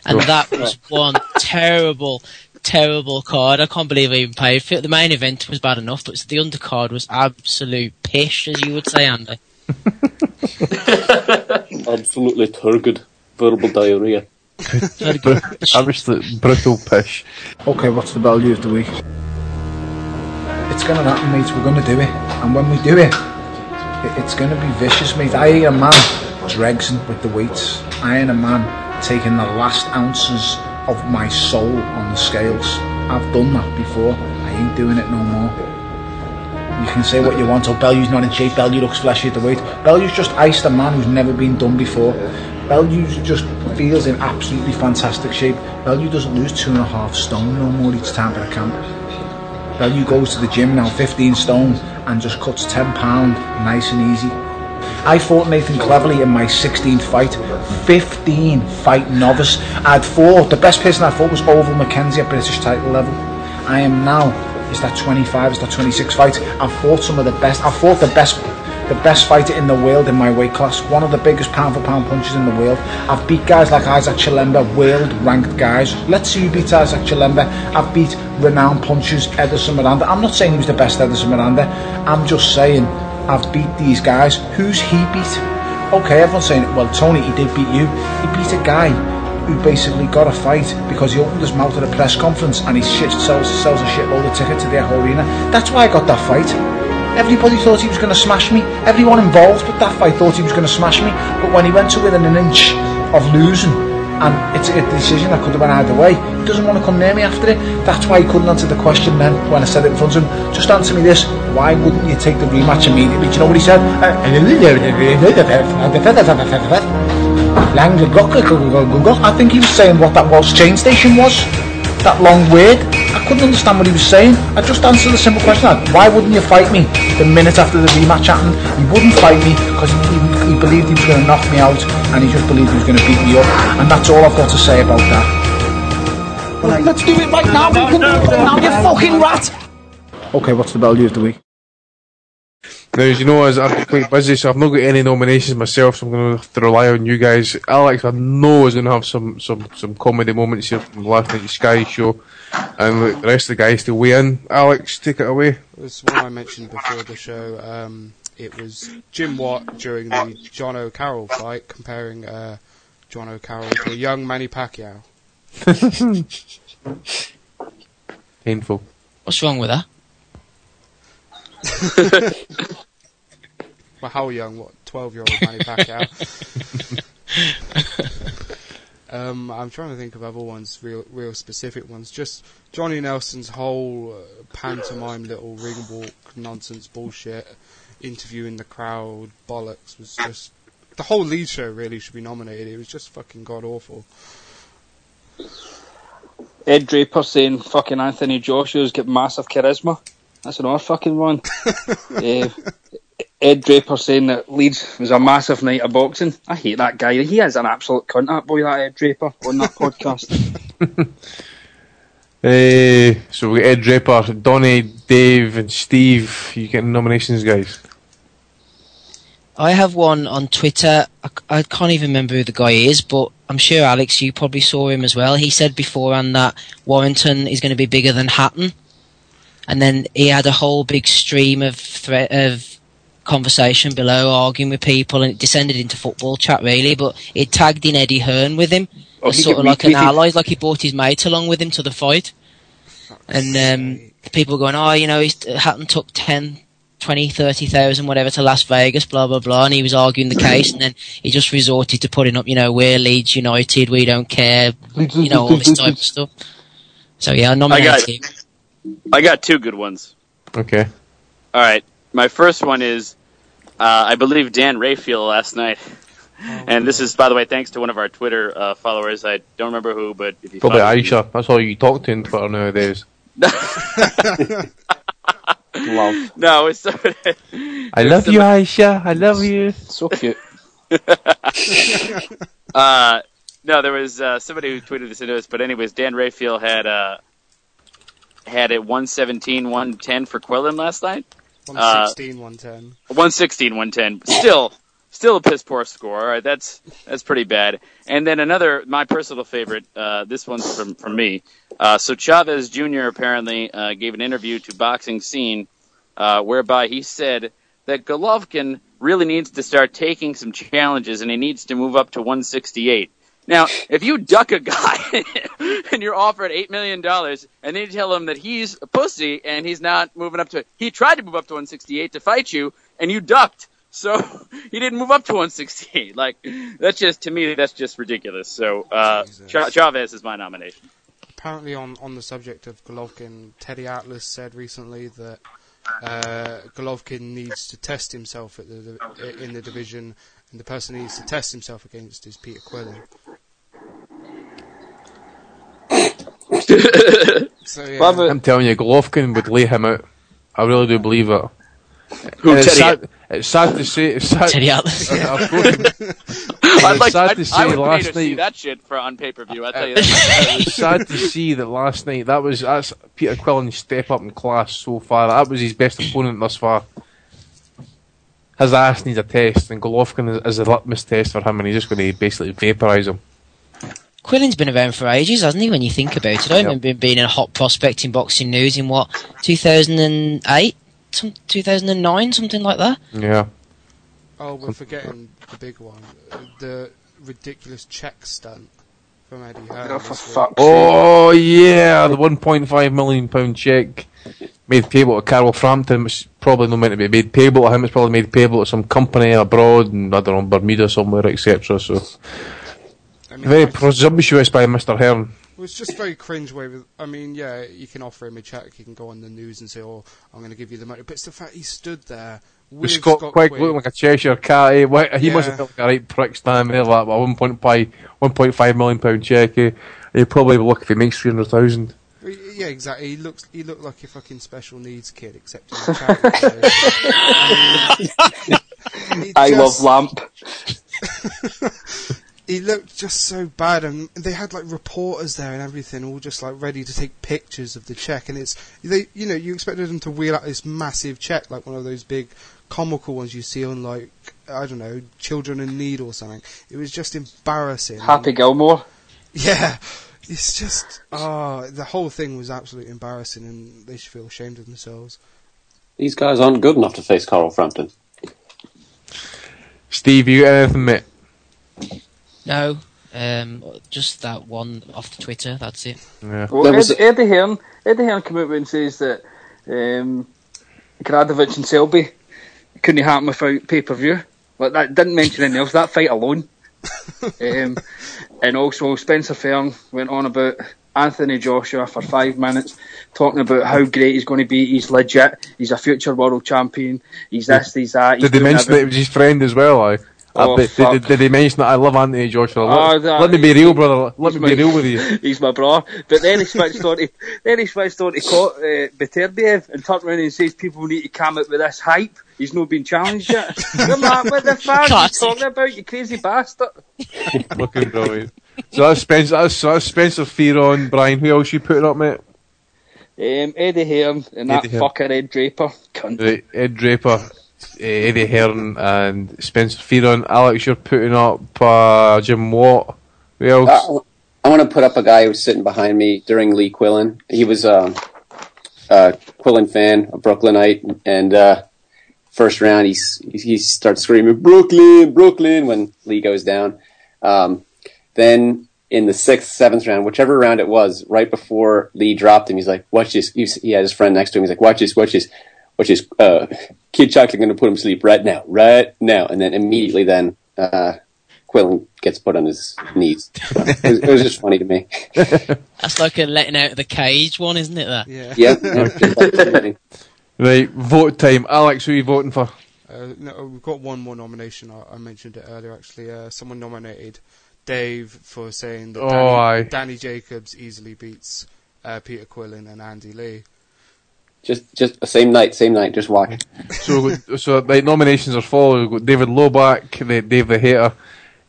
and that was one terrible, terrible card. I can't believe I even paid for it. The main event was bad enough, but the undercard was absolute pish, as you would say, Andy. Absolutely turgid. Verbal diarrhea. Absolute brutal pish. Okay, what's the value of the week? It's gonna happen, mate. We're gonna do it, and when we do it, it- it's gonna be vicious, mate. I ain't a man dregsing with the weights. I ain't a man taking the last ounces of my soul on the scales. I've done that before. I ain't doing it no more. You can say what you want. Oh, Bellew's not in shape. Bellew looks fleshy at the weight. Bellew's just iced a man who's never been done before. Bellew just feels in absolutely fantastic shape. Bellew doesn't lose two and a half stone no more each time at a camp. Bellew goes to the gym now, 15 stone, and just cuts 10 pound, nice and easy. I fought Nathan Cleverly in my 16th fight, 15 fight novice. I had four. The best person I fought was Ovill McKenzie at British title level. I am now. Is that 25? Is that 26 fight. I've fought some of the best. I've fought the best, the best fighter in the world in my weight class. One of the biggest pound for pound punches in the world. I've beat guys like Isaac Chilemba, world ranked guys. Let's see who beats Isaac Chilemba. I've beat renowned punchers, Edison Miranda. I'm not saying he was the best Edison Miranda. I'm just saying I've beat these guys. Who's he beat? Okay, everyone's saying, well, Tony, he did beat you. He beat a guy basically got a fight because he opened his mouth at a press conference and he shit, sells, sells a shitload of tickets to the Echo Arena. That's why I got that fight. Everybody thought he was going to smash me. Everyone involved with that fight thought he was going to smash me. But when he went to within an inch of losing, and it's a decision that could have went either way, he doesn't want to come near me after it. That's why he couldn't answer the question then when I said it in front of him. Just answer me this. Why wouldn't you take the rematch immediately? Do you know what he said? I think he was saying what that was train station was. That long word. I couldn't understand what he was saying. I just answered the simple question. Why wouldn't you fight me the minute after the rematch happened? He wouldn't fight me because he, he, he believed he was going to knock me out and he just believed he was going to beat me up. And that's all I've got to say about that. Let's do it right now. We can do it now, you fucking rat. Okay, what's the value of the week? Now, as you know, as I'm quite busy, so I've not got any nominations myself, so I'm going to have to rely on you guys. Alex, I know is going to have some, some, some comedy moments here from last night's Sky show, and the rest of the guys to weigh in. Alex, take it away. It's one I mentioned before the show. Um, it was Jim Watt during the Jono Carroll fight, comparing uh, Jono Carroll to a young Manny Pacquiao. Painful. What's wrong with that? Well, how young? What, 12 year old Manny Pacquiao? um, I'm trying to think of other ones, real, real specific ones. Just Johnny Nelson's whole uh, pantomime little ring walk nonsense bullshit, interviewing the crowd bollocks was just. The whole lead show really should be nominated. It was just fucking god awful. Ed Draper saying fucking Anthony Joshua's got massive charisma. That's another fucking one. Eh, Ed Draper saying that Leeds was a massive night of boxing. I hate that guy. He is an absolute cunt, that boy, that Ed Draper, on that podcast. Uh, so we got Ed Draper, Donny, Dave, and Steve. You getting nominations, guys? I have one on Twitter. I can't even remember who the guy is, but I'm sure Alex, you probably saw him as well. He said beforehand that Warrington is going to be bigger than Hatton, and then he had a whole big stream of thre- of conversation below, arguing with people, and it descended into football chat really. But it tagged in Eddie Hearn with him, Oh, as sort of like an ally, like he brought his mate along with him to the fight. And um, people going, oh, you know, he's, Hatton took 10, 20, 30,000, whatever, to Las Vegas, blah, blah, blah. And he was arguing the case, and then he just resorted to putting up, you know, we're Leeds United, we don't care, you know, all this type of stuff. So, yeah, I nominated him. I got two good ones. Okay. All right. My first one is, uh, I believe Dan Rafael last night. And this is, by the way, thanks to one of our Twitter uh, followers. I don't remember who, but if you Probably follow- Aisha. That's all you talk to on Twitter nowadays. Love. No, it's. so. I love you, Aisha. I love you. So cute. uh, no, there was uh, somebody who tweeted this into us, but anyways, Dan Rafael had uh, had it 117, 110 for Quillin last night. Uh, 116, 110. 116, 110. Still, still a piss poor score. All right, that's that's pretty bad. And then another, my personal favorite. Uh, this one's from from me. Uh, so Chavez Jr. apparently uh, gave an interview to Boxing Scene, uh, whereby he said that Golovkin really needs to start taking some challenges, and he needs to move up to 168. Now, if you duck a guy and you're offered eight million dollars, and then you tell him that he's a pussy and he's not moving up to, it, he tried to move up to 168 to fight you, and you ducked, so he didn't move up to 168. Like that's just to me, that's just ridiculous. So uh, Cha- Chavez is my nomination. Apparently, on, on the subject of Golovkin, Teddy Atlas said recently that uh, Golovkin needs to test himself at the, in the division, and the person he needs to test himself against is Peter Quillin. so yeah, I'm telling you, Golovkin would lay him out. I really do believe it. Who, it's, sad, it's sad to say. It's sad, Teddy Atlas. Uh, of course. I'd it's like, sad I'd, to I would last to see that shit for on pay per view. I tell you that. sad to see that last night that was that's Peter Quillin's step up in class so far. That was his best opponent thus far. His ass needs a test, and Golovkin is, is a litmus test for him, and he's just going to basically vaporise him. Quillin's been around for ages, hasn't he, when you think about it? I remember him being a hot prospect in boxing news in what, 2008? 2009, something like that? Yeah. Oh, we're forgetting the big one. The ridiculous check stunt from Eddie Hearn. Oh, for fuck's Oh yeah, the 1.5 million pound check made payable to Carl Frampton, which probably not meant to be made payable to him. It's probably made payable to some company abroad, and I don't know Bermuda somewhere, etc. So very presumptuous by Mr. Hearn. It was just very cringe way with. I mean, yeah, you can offer him a check, he can go on the news and say, "Oh, I'm going to give you the money," but it's the fact he stood there with With Scott, Quigg looking like a Cheshire cat. Eh? Why- He must have felt like a right prick standing there, like a 1.5, 1.5 million pound check. Eh? He'd probably be lucky if he makes 300,000. Yeah, exactly. He looks. He looked like a fucking special needs kid, except in a charity show. I mean, love just- Lamp. he looked just so bad, and they had like reporters there and everything, all just like ready to take pictures of the check. And it's they, you know, you expected them to wheel out this massive check, like one of those big comical ones you see on like I don't know, Children in Need or something. It was just embarrassing. Happy Gilmore. Yeah, it's just oh, the whole thing was absolutely embarrassing, and they should feel ashamed of themselves. These guys aren't good enough to face Carl Frampton. Steve, you got anything, mate? No, um, just that one off the Twitter, that's it. Yeah. Well, There was Ed, Eddie Hearn, Eddie Hearn came out and says that um, Gradovich and Selby couldn't happen without pay per view. Like that didn't mention anything else. That fight alone. um, and also Spencer Fearon went on about Anthony Joshua for five minutes, talking about how great he's going to be. He's legit. He's a future world champion. He's this. He's that. He's Did they mention that it was his friend as well? I, Oh, fuck. did, did they mention that I love Anthony Joshua? Let, Oh, that- let me be real, brother. Let me be real with you. He's my bra. But then he switched on to, then he switched on to uh, Beterbiev and turned around and says people need to come out with this hype. He's not been challenged yet. Come on, what the fuck are you talking about, you crazy bastard? Looking brilliant. So that's Spencer. That's, so that's Spencer Fearon, Brian. Who else you putting up, mate? Um, Eddie Hearn and that Eddie Hearn. fucker Ed Draper. Cunt. Right, Ed Draper, uh, Eddie Hearn, and Spencer Fearon. Alex, you're putting up uh, Jim Watt. Who else? Uh, I want to put up a guy who was sitting behind me during Lee Quillin. He was um, a Quillin fan, a Brooklynite, and uh, first round he's, he starts screaming Brooklyn, Brooklyn when Lee goes down. Um, then in the sixth, seventh round, whichever round it was, right before Lee dropped him, he's like, "Watch this." He, was- he had his friend next to him. He's like, "Watch this, watch this, watch this." Uh, Kid Chocolate going to put him to sleep right now, right now, and then immediately then. Uh, Quillin gets put on his knees. It was, it was just funny to me. That's like a letting out of the cage one, isn't it? That. Yeah. Yep. Right, vote time. Alex, who are you voting for? Uh, no, we've got one more nomination. I, I mentioned it earlier. Actually, uh, someone nominated Dave for saying that Oh, Danny. Danny Jacobs easily beats uh, Peter Quillin and Andy Lee. Just, just the same night, same night. Just watch. So, so the nominations are following. We've got David Loback, the, Dave the Hater, uh,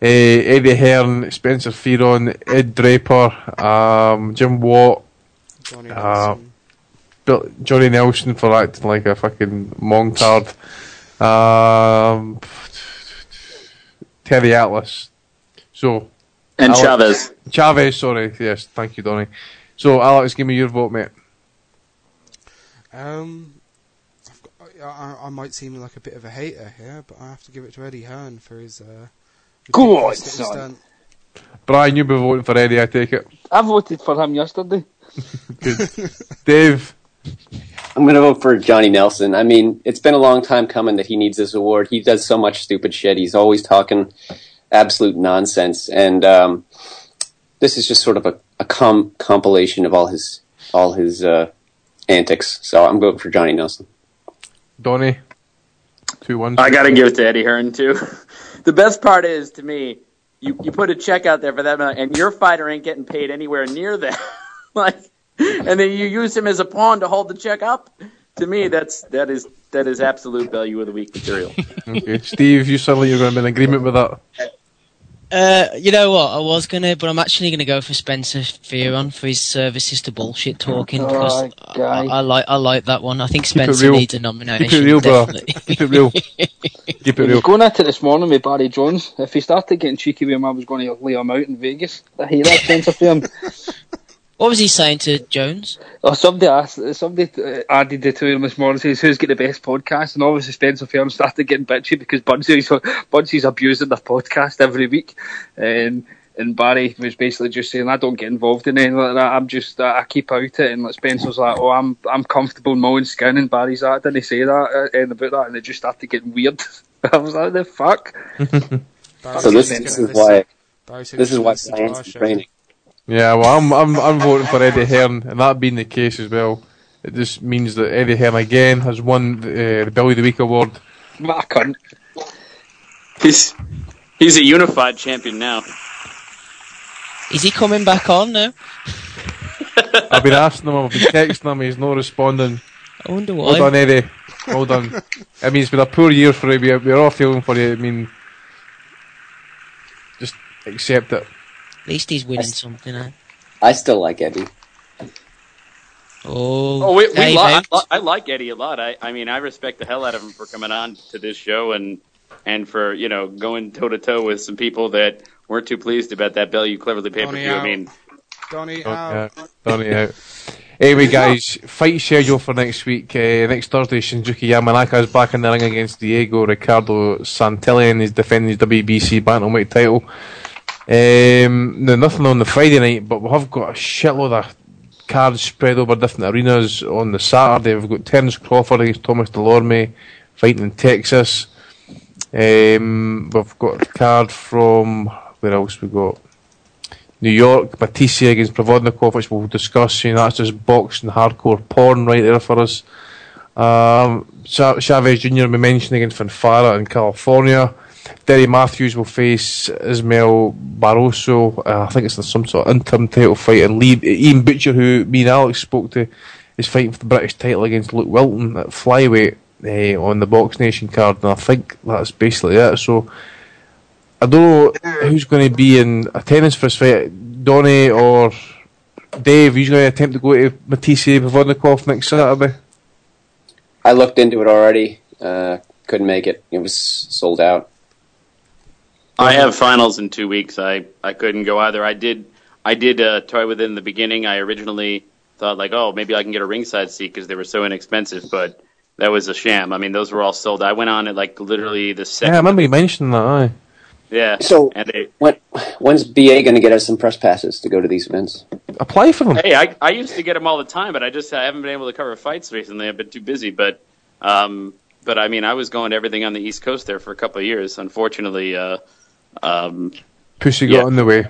Eddie Hearn, Spencer Fearon, Ed Draper, um, Jim Watt, Johnny uh, Nelson. Bill, Johnny Nelson for acting like a fucking montard, um, Terry Atlas. So And Alex- Chavez. Chavez, sorry. Yes, thank you, Donny. So, Alex, give me your vote, mate. Um, I've got, I, I, I might seem like a bit of a hater here, but I have to give it to Eddie Hearn for his. Uh, Go on, son. Brian, you'll be voting for Eddie, I take it. I voted for him yesterday. Good. Dave, I'm going to vote for Johnny Nelson. I mean, it's been a long time coming that he needs this award. He does so much stupid shit. He's always talking absolute nonsense, and um, this is just sort of a, a com- compilation of all his all his uh, antics. So I'm voting for Johnny Nelson. Donny, two one. I got to give it to Eddie Hearn too. the best part is to me, you you put a check out there for that amount, and your fighter ain't getting paid anywhere near that. like, and then you use him as a pawn to hold the check up. To me, that's that is that is absolute value of the week material. Okay, Steve, you suddenly you're going to be in agreement with that. Uh, you know what? I was gonna, but I'm actually gonna go for Spencer Fearon for his services to bullshit talking because Oh, guy. I, I like I like that one. I think Keep it Spencer real. needs a nomination. Keep it real, bro. Keep it real. Keep it real. was going at it this morning with Barry Jones. If he started getting cheeky with him, I was going to lay him out in Vegas. I hear that Spencer for him. What was he saying to Jones? Oh, somebody asked, somebody uh, added the two of them this morning. Says who's got the best podcast, and obviously Spencer Fearon started getting bitchy because Budsy's Budsy's abusing their podcast every week, and and Barry was basically just saying I don't get involved in anything like that. I'm just uh, I keep out it, and like Spencer's like, oh, I'm I'm comfortable in my own skin, and Barry's like, didn't he say that uh, and about that, and it just started getting weird. I was like, the fuck. So this, this is why this is why listen to our science is training. Yeah, well, I'm I'm I'm voting for Eddie Hearn, and that being the case as well, it just means that Eddie Hearn again has won the, uh, the Billy of the Week award. What a cunt. he's he's a unified champion now. Is he coming back on now? I've been asking him, I've been texting him, he's not responding. I wonder Well why. done, Eddie. Well done. I mean, it's been a poor year for you. We're, we're all feeling for you. I mean, just accept it. At least he's winning something. Eh? I still like Eddie. Oh, Oh, we, we Dave, li- I, out. li- I like Eddie a lot. I, I mean, I respect the hell out of him for coming on to this show and and for you know going toe to toe with some people that weren't too pleased about that Bellew Cleverly pay per view. I mean, Donny out. yeah, Donny out. Anyway, guys, fight schedule for next week. Uh, next Thursday, Shinsuke Yamanaka is back in the ring against Diego Ricardo Santillan. He's defending his WBC bantamweight title. Um, now, nothing on the Friday night, but we have got a shitload of cards spread over different arenas on the Saturday. We've got Terence Crawford against Thomas Dulorme fighting in Texas. Um, we've got a card from where else we got? New York, Batista against Provodnikov, which we'll discuss. You know, that's just boxing hardcore porn right there for us. Um, Chavez Jr. we mentioned against Fanfara in California. Derry Matthews will face Ismael Barroso. Uh, I think it's some sort of interim title fight. And Lee, Ian Butcher, who me and Alex spoke to, is fighting for the British title against Luke Wilton at flyweight eh, on the Box Nation card. And I think that's basically it. So I don't know who's going to be in attendance for this fight, Donny or Dave, he's going to attempt to go to Matthysse Provodnikov next Saturday. I looked into it already. Uh, couldn't make it. It was sold out. I have finals in two weeks. I, I couldn't go either. I did I did uh, toy with it in the beginning. I originally thought like, oh, maybe I can get a ringside seat because they were so inexpensive, but that was a sham. I mean, those were all sold. I went on it like literally the second. Yeah, I remember you mentioning that. Aye. Yeah. So and they, when when's BA going to get us some press passes to go to these events? Apply for them. hey, I I used to get them all the time, but I just I haven't been able to cover fights recently. I've been too busy, but um, but I mean, I was going to everything on the East Coast there for a couple of years. Unfortunately, uh, um, Pussy Yeah. got in the way.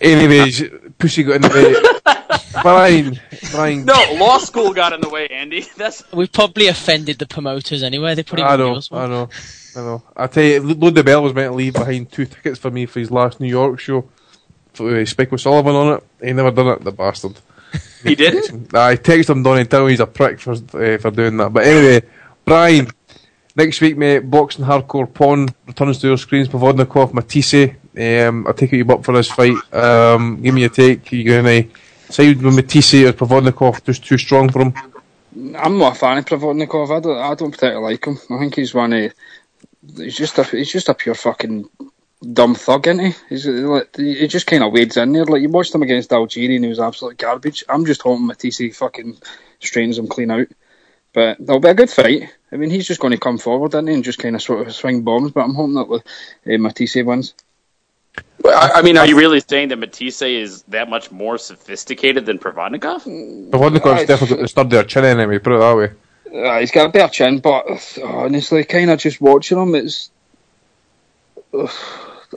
Anyways, Pussy got in the way. Brian, Brian. no, law school got in the way, Andy. That's We've probably offended the promoters anyway. They probably I won't know, us one. I know, I know. I tell you, Lou DiBella was meant to leave behind two tickets for me for his last New York show. For uh, Spike O'Sullivan on it. He never done it, the bastard. he did. I text him Donny and tell him he's a prick for uh, for doing that. But anyway, Brian, next week, mate, boxing hardcore pawn returns to your screens. Provodnikov, Matthysse. Um, I take it you up for this fight. Um, give me a take. You going to side with Matthysse or Provodnikov? Just too strong for him. I'm not a fan of Provodnikov. I don't. I don't particularly like him. I think he's one of. He's just a. He's just a pure fucking dumb thug, isn't he? He's he just kind of wades in there. Like you watched him against Algieri, and he was absolute garbage. I'm just hoping Matthysse fucking straightens him clean out. But it'll be a good fight. I mean, he's just going to come forward, isn't he, and just kind of sort of swing bombs. But I'm hoping that uh, Matthysse wins. Well, I, I mean, are you really saying that Matthysse is that much more sophisticated than Provodnikov? Provodnikov's definitely got the stud there chin anyway, put it that way. Uh, he's got a better chin, but honestly, kind of just watching him, it's.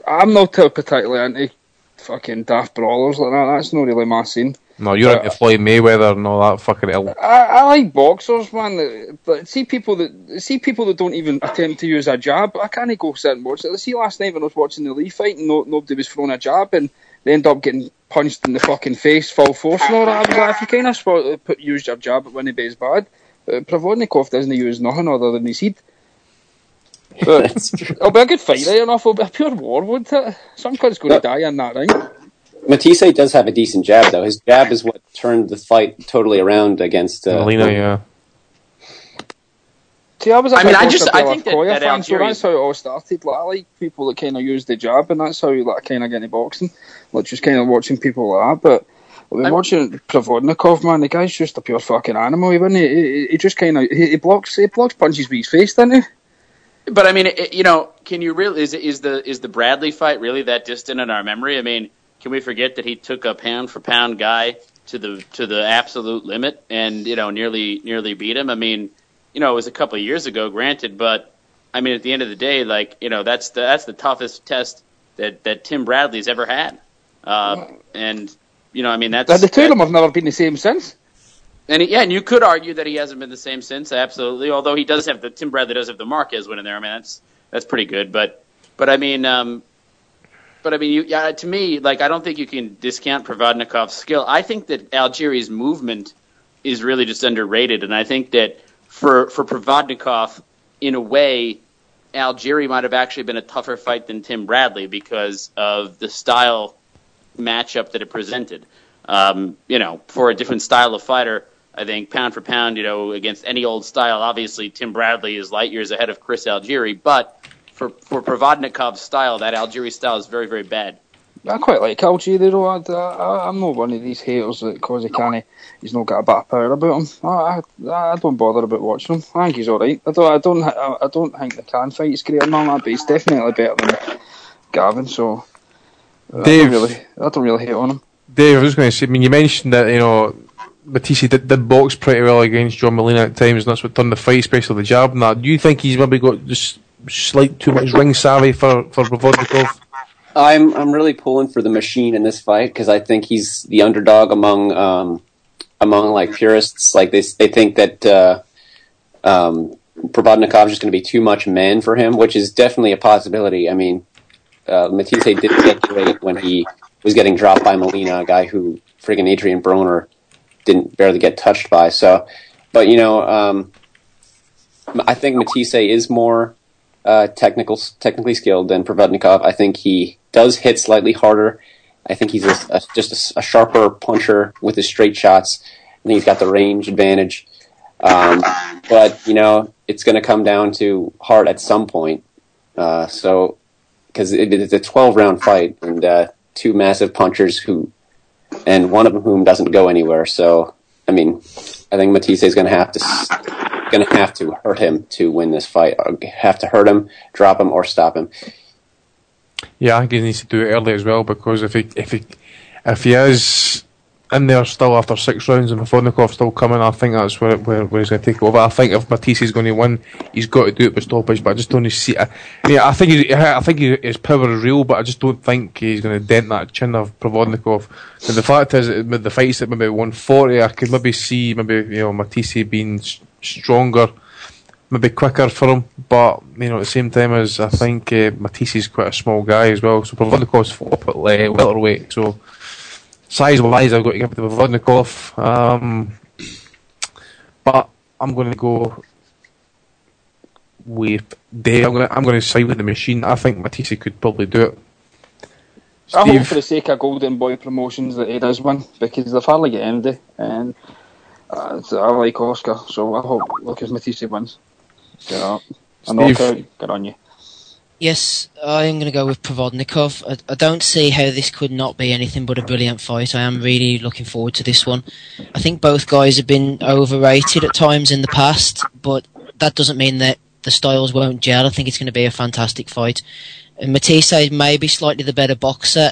I'm not too particularly into fucking daft brawlers like that. That's not really my scene. No, you're But- uh, into Floyd Mayweather and all that fucking ill. I, I like boxers, man. But see people that see people that don't even attempt to use a jab. I can't go sit and watch it. See last night when I was watching the Lee fight, and no, nobody was throwing a jab, and they end up getting punched in the fucking face, full force, and all that. I was like, if you kind of spot, uh, put use your jab at Winnipeg's bad, uh, but Provodnikov doesn't use nothing other than his head. But it'll be a good fight, right enough. It'll be a pure war, won't it? Some cunt's going to die in that ring. Matthysse does have a decent jab, though. His jab is what turned the fight totally around against uh, Molina, yeah. See, I was a I mean, I just- I think that- Koya that fan, so that's how it all started. Like, I like people that kind of use the jab, and that's how you like, kind of get into boxing. Like, just kind of watching people like that. But I've been watching Provodnikov, man. The guy's just a pure fucking animal. He, wouldn't he? he, he just kind of he, he blocks he blocks punches with his face, doesn't he? But I mean, it, you know, can you really is is the is the Bradley fight really that distant in our memory? I mean, can we forget that he took a pound for pound guy to the to the absolute limit and you know nearly nearly beat him? I mean, you know, it was a couple of years ago, granted, but I mean, at the end of the day, like you know, that's the that's the toughest test that that Tim Bradley's ever had, uh, and you know, I mean, that's the two of them have never been the same since. and he, yeah, and you could argue that he hasn't been the same since, absolutely. Although he does have the Tim Bradley does have the Marquez win in there. I mean, that's that's pretty good. But but I mean, um, but I mean, you, to me, like I don't think you can discount Provodnikov's skill. I think that Algieri's movement is really just underrated, and I think that for for Provodnikov, in a way, Algieri might have actually been a tougher fight than Tim Bradley because of the style matchup that it presented. Um, you know, for a different style of fighter, I think pound for pound, you know, against any old style, obviously Tim Bradley is light years ahead of Chris Algieri, but for for Provodnikov's style, that Algieri style is very very bad. I quite like Algieri though. I, I, I'm not one of these haters that cause he can't. He's not got a bit of power about him. I, I, I don't bother about watching him. I think he's all right. I don't. I don't. I, I don't think the can fight is great and all that, but he's definitely better than Gavin. So I Dave. don't really. I don't really hate on him. Dave, I was going to say, I mean, you mentioned that, you know, Matthysse did, did box pretty well against John Molina at times, and that's what turned the fight, especially the jab and that. Do you think he's maybe got just slight too much ring savvy for, for Provodnikov? I'm I'm really pulling for the machine in this fight because I think he's the underdog among um, among like purists. Like they they think that uh, um, Provodnikov is just going to be too much man for him, which is definitely a possibility. I mean, uh, Matthysse did great when he was getting dropped by Molina, a guy who friggin' Adrian Broner didn't barely get touched by. So, but you know, um, I think Matthysse is more uh, technical, technically skilled than Provodnikov. I think he does hit slightly harder, I think he's a, a, just a a, sharper puncher with his straight shots. I think he's got the range advantage. Um, but you know, it's going to come down to heart at some point. Uh, so, because it, it's a 12 round fight and uh, two massive punchers who, and one of whom doesn't go anywhere. So, I mean, I think Matthysse is going to have to going to have to hurt him to win this fight. Uh, have to hurt him, drop him, or stop him. Yeah, I think he needs to do it early as well because if he if he if he is in there still after six rounds and Vodnikov's still coming, I think that's where, where, where he's going to take over. I think if Matthysse is going to win, he's got to do it with stoppage. But I just don't see. I, yeah, I think he, I think his power is real, but I just don't think he's going to dent that chin of Provodnikov. And the fact is, with the fights at maybe 140, I could maybe see maybe you know Matthysse being stronger. Maybe quicker for him, but you know at the same time as I think uh, Matthysse is quite a small guy as well. So Provodnikov's up at uh, welterweight, so size wise, I've got to give it to Vodnikov. Um, but I'm going to go with Dave. I'm going to I'm going to side with the machine. I think Matthysse could probably do it. I hope for the sake of Golden Boy Promotions that he does win because they've hardly got anybody, and uh, I like Oscar, so I hope Lucas Matthysse wins. Get up, a Steve? knockout, good on you. Yes, I'm going to go with Provodnikov. I, I don't see how this could not be anything but a brilliant fight. I am really looking forward to this one. I think both guys have been overrated at times in the past, but that doesn't mean that the styles won't gel. I think it's going to be a fantastic fight. And Matthysse may be slightly the better boxer,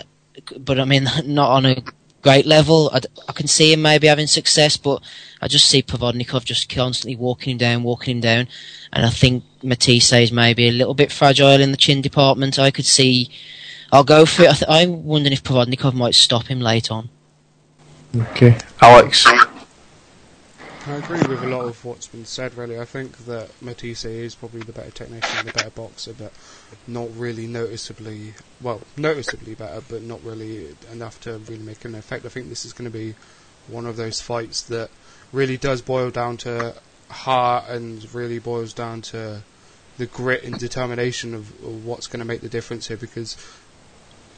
but I mean, not on a great level. I can see him maybe having success, but I just see Provodnikov just constantly walking him down, walking him down. And I think Matthysse is maybe a little bit fragile in the chin department. I could see. I'll go for it. I I'm wondering if Provodnikov might stop him late on. Okay, Alex. I agree with a lot of what's been said, really. I think that Matthysse is probably the better technician, the better boxer, but not really noticeably, well, noticeably better, but not really enough to really make an effect. I think this is going to be one of those fights that really does boil down to heart and really boils down to the grit and determination of, of what's going to make the difference here because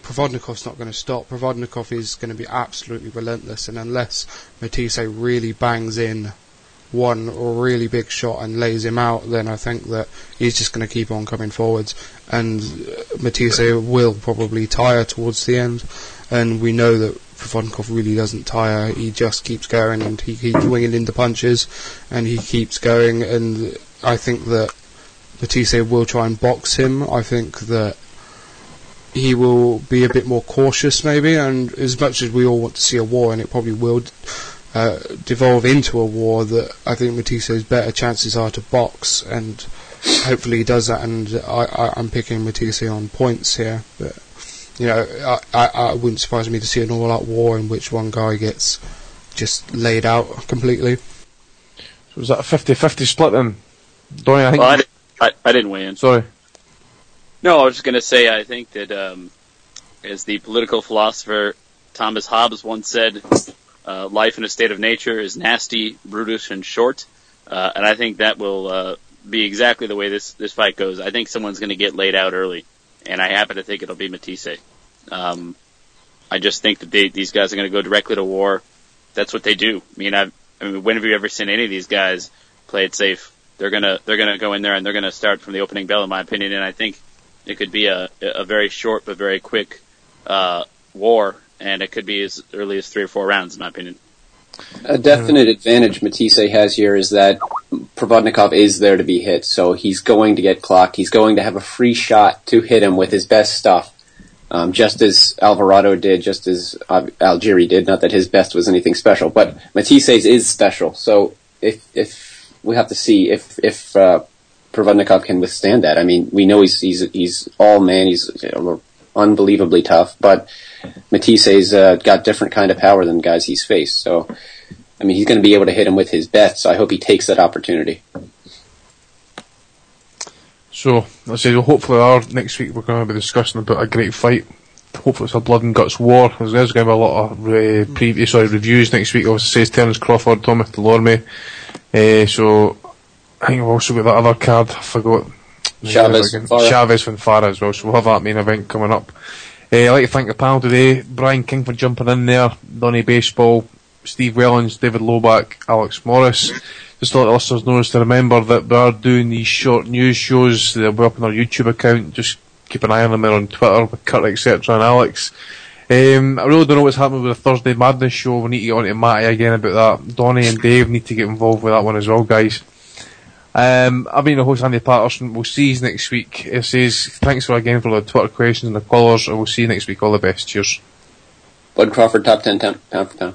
Provodnikov's not going to stop. Provodnikov is going to be absolutely relentless, and unless Matthysse really bangs in one really big shot and lays him out, then I think that he's just going to keep on coming forwards, and uh, Matthysse will probably tire towards the end, and we know that Provodnikov really doesn't tire. He just keeps going, and he keeps winging in the punches, and he keeps going, and I think that Matthysse will try and box him. I think that he will be a bit more cautious, maybe. And as much as we all want to see a war, and it probably will uh, devolve into a war, that I think Matthysse's better chances are to box, and hopefully he does that. And I, I, I'm picking Matthysse on points here, but you know, I, I, I wouldn't surprise me to see an all-out war in which one guy gets just laid out completely. So was that a 50-50 split then? Donny, I think. Well, I, didn't, I, I didn't weigh in. Sorry. No, I was just going to say, I think that, um, as the political philosopher Thomas Hobbes once said, uh, life in a state of nature is nasty, brutish, and short. Uh, and I think that will uh, be exactly the way this, this fight goes. I think someone's going to get laid out early, and I happen to think it'll be Matthysse. Um, I just think that they, these guys are going to go directly to war. That's what they do. I mean, I've, I mean, when have you ever seen any of these guys play it safe? They're gonna they're gonna go in there and they're gonna start from the opening bell, in my opinion. And I think it could be a a very short but very quick uh, war, and it could be as early as three or four rounds, in my opinion. A definite advantage Matthysse has here is that Provodnikov is there to be hit, so he's going to get clocked. He's going to have a free shot to hit him with his best stuff, um, just as Alvarado did, just as uh, Algieri did. Not that his best was anything special, but Matthysse's is special. So if if we have to see if if uh, Provodnikov can withstand that. I mean, we know he's he's he's all man. He's unbelievably tough, but Matthysse's uh, got different kind of power than guys he's faced. So, I mean, he's going to be able to hit him with his best. So I hope he takes that opportunity. So, I say, well, hopefully, our next week we're going to be discussing about a great fight. Hopefully, it's a blood and guts war. There's, going to be a lot of previous sorry, reviews next week. Obviously, says Terence Crawford, Thomas Dulorme. Uh, so, I think we've also got that other card. I forgot. Chavez. Chavez Fonfara as well. So we'll have that main event coming up. Uh, I'd like to thank the panel today. Brian King for jumping in there, Donny Baseball, Steve Wellens, David Loback, Alex Morris. Just to let the listeners know is to remember that we are doing these short news shows. They'll be up on our YouTube account. Just keep an eye on them. They're on Twitter with Kurt, etc. and Alex. Um, I really don't know what's happening with the Thursday Madness show. We need to get on to Matty again about that. Donny and Dave need to get involved with that one as well, guys. Um, I've been the host Andy Patterson. We'll see you next week. It says thanks for again for the Twitter questions and the callers, and we'll see you next week. All the best. Cheers. Bud Crawford, top 10 pound for pound.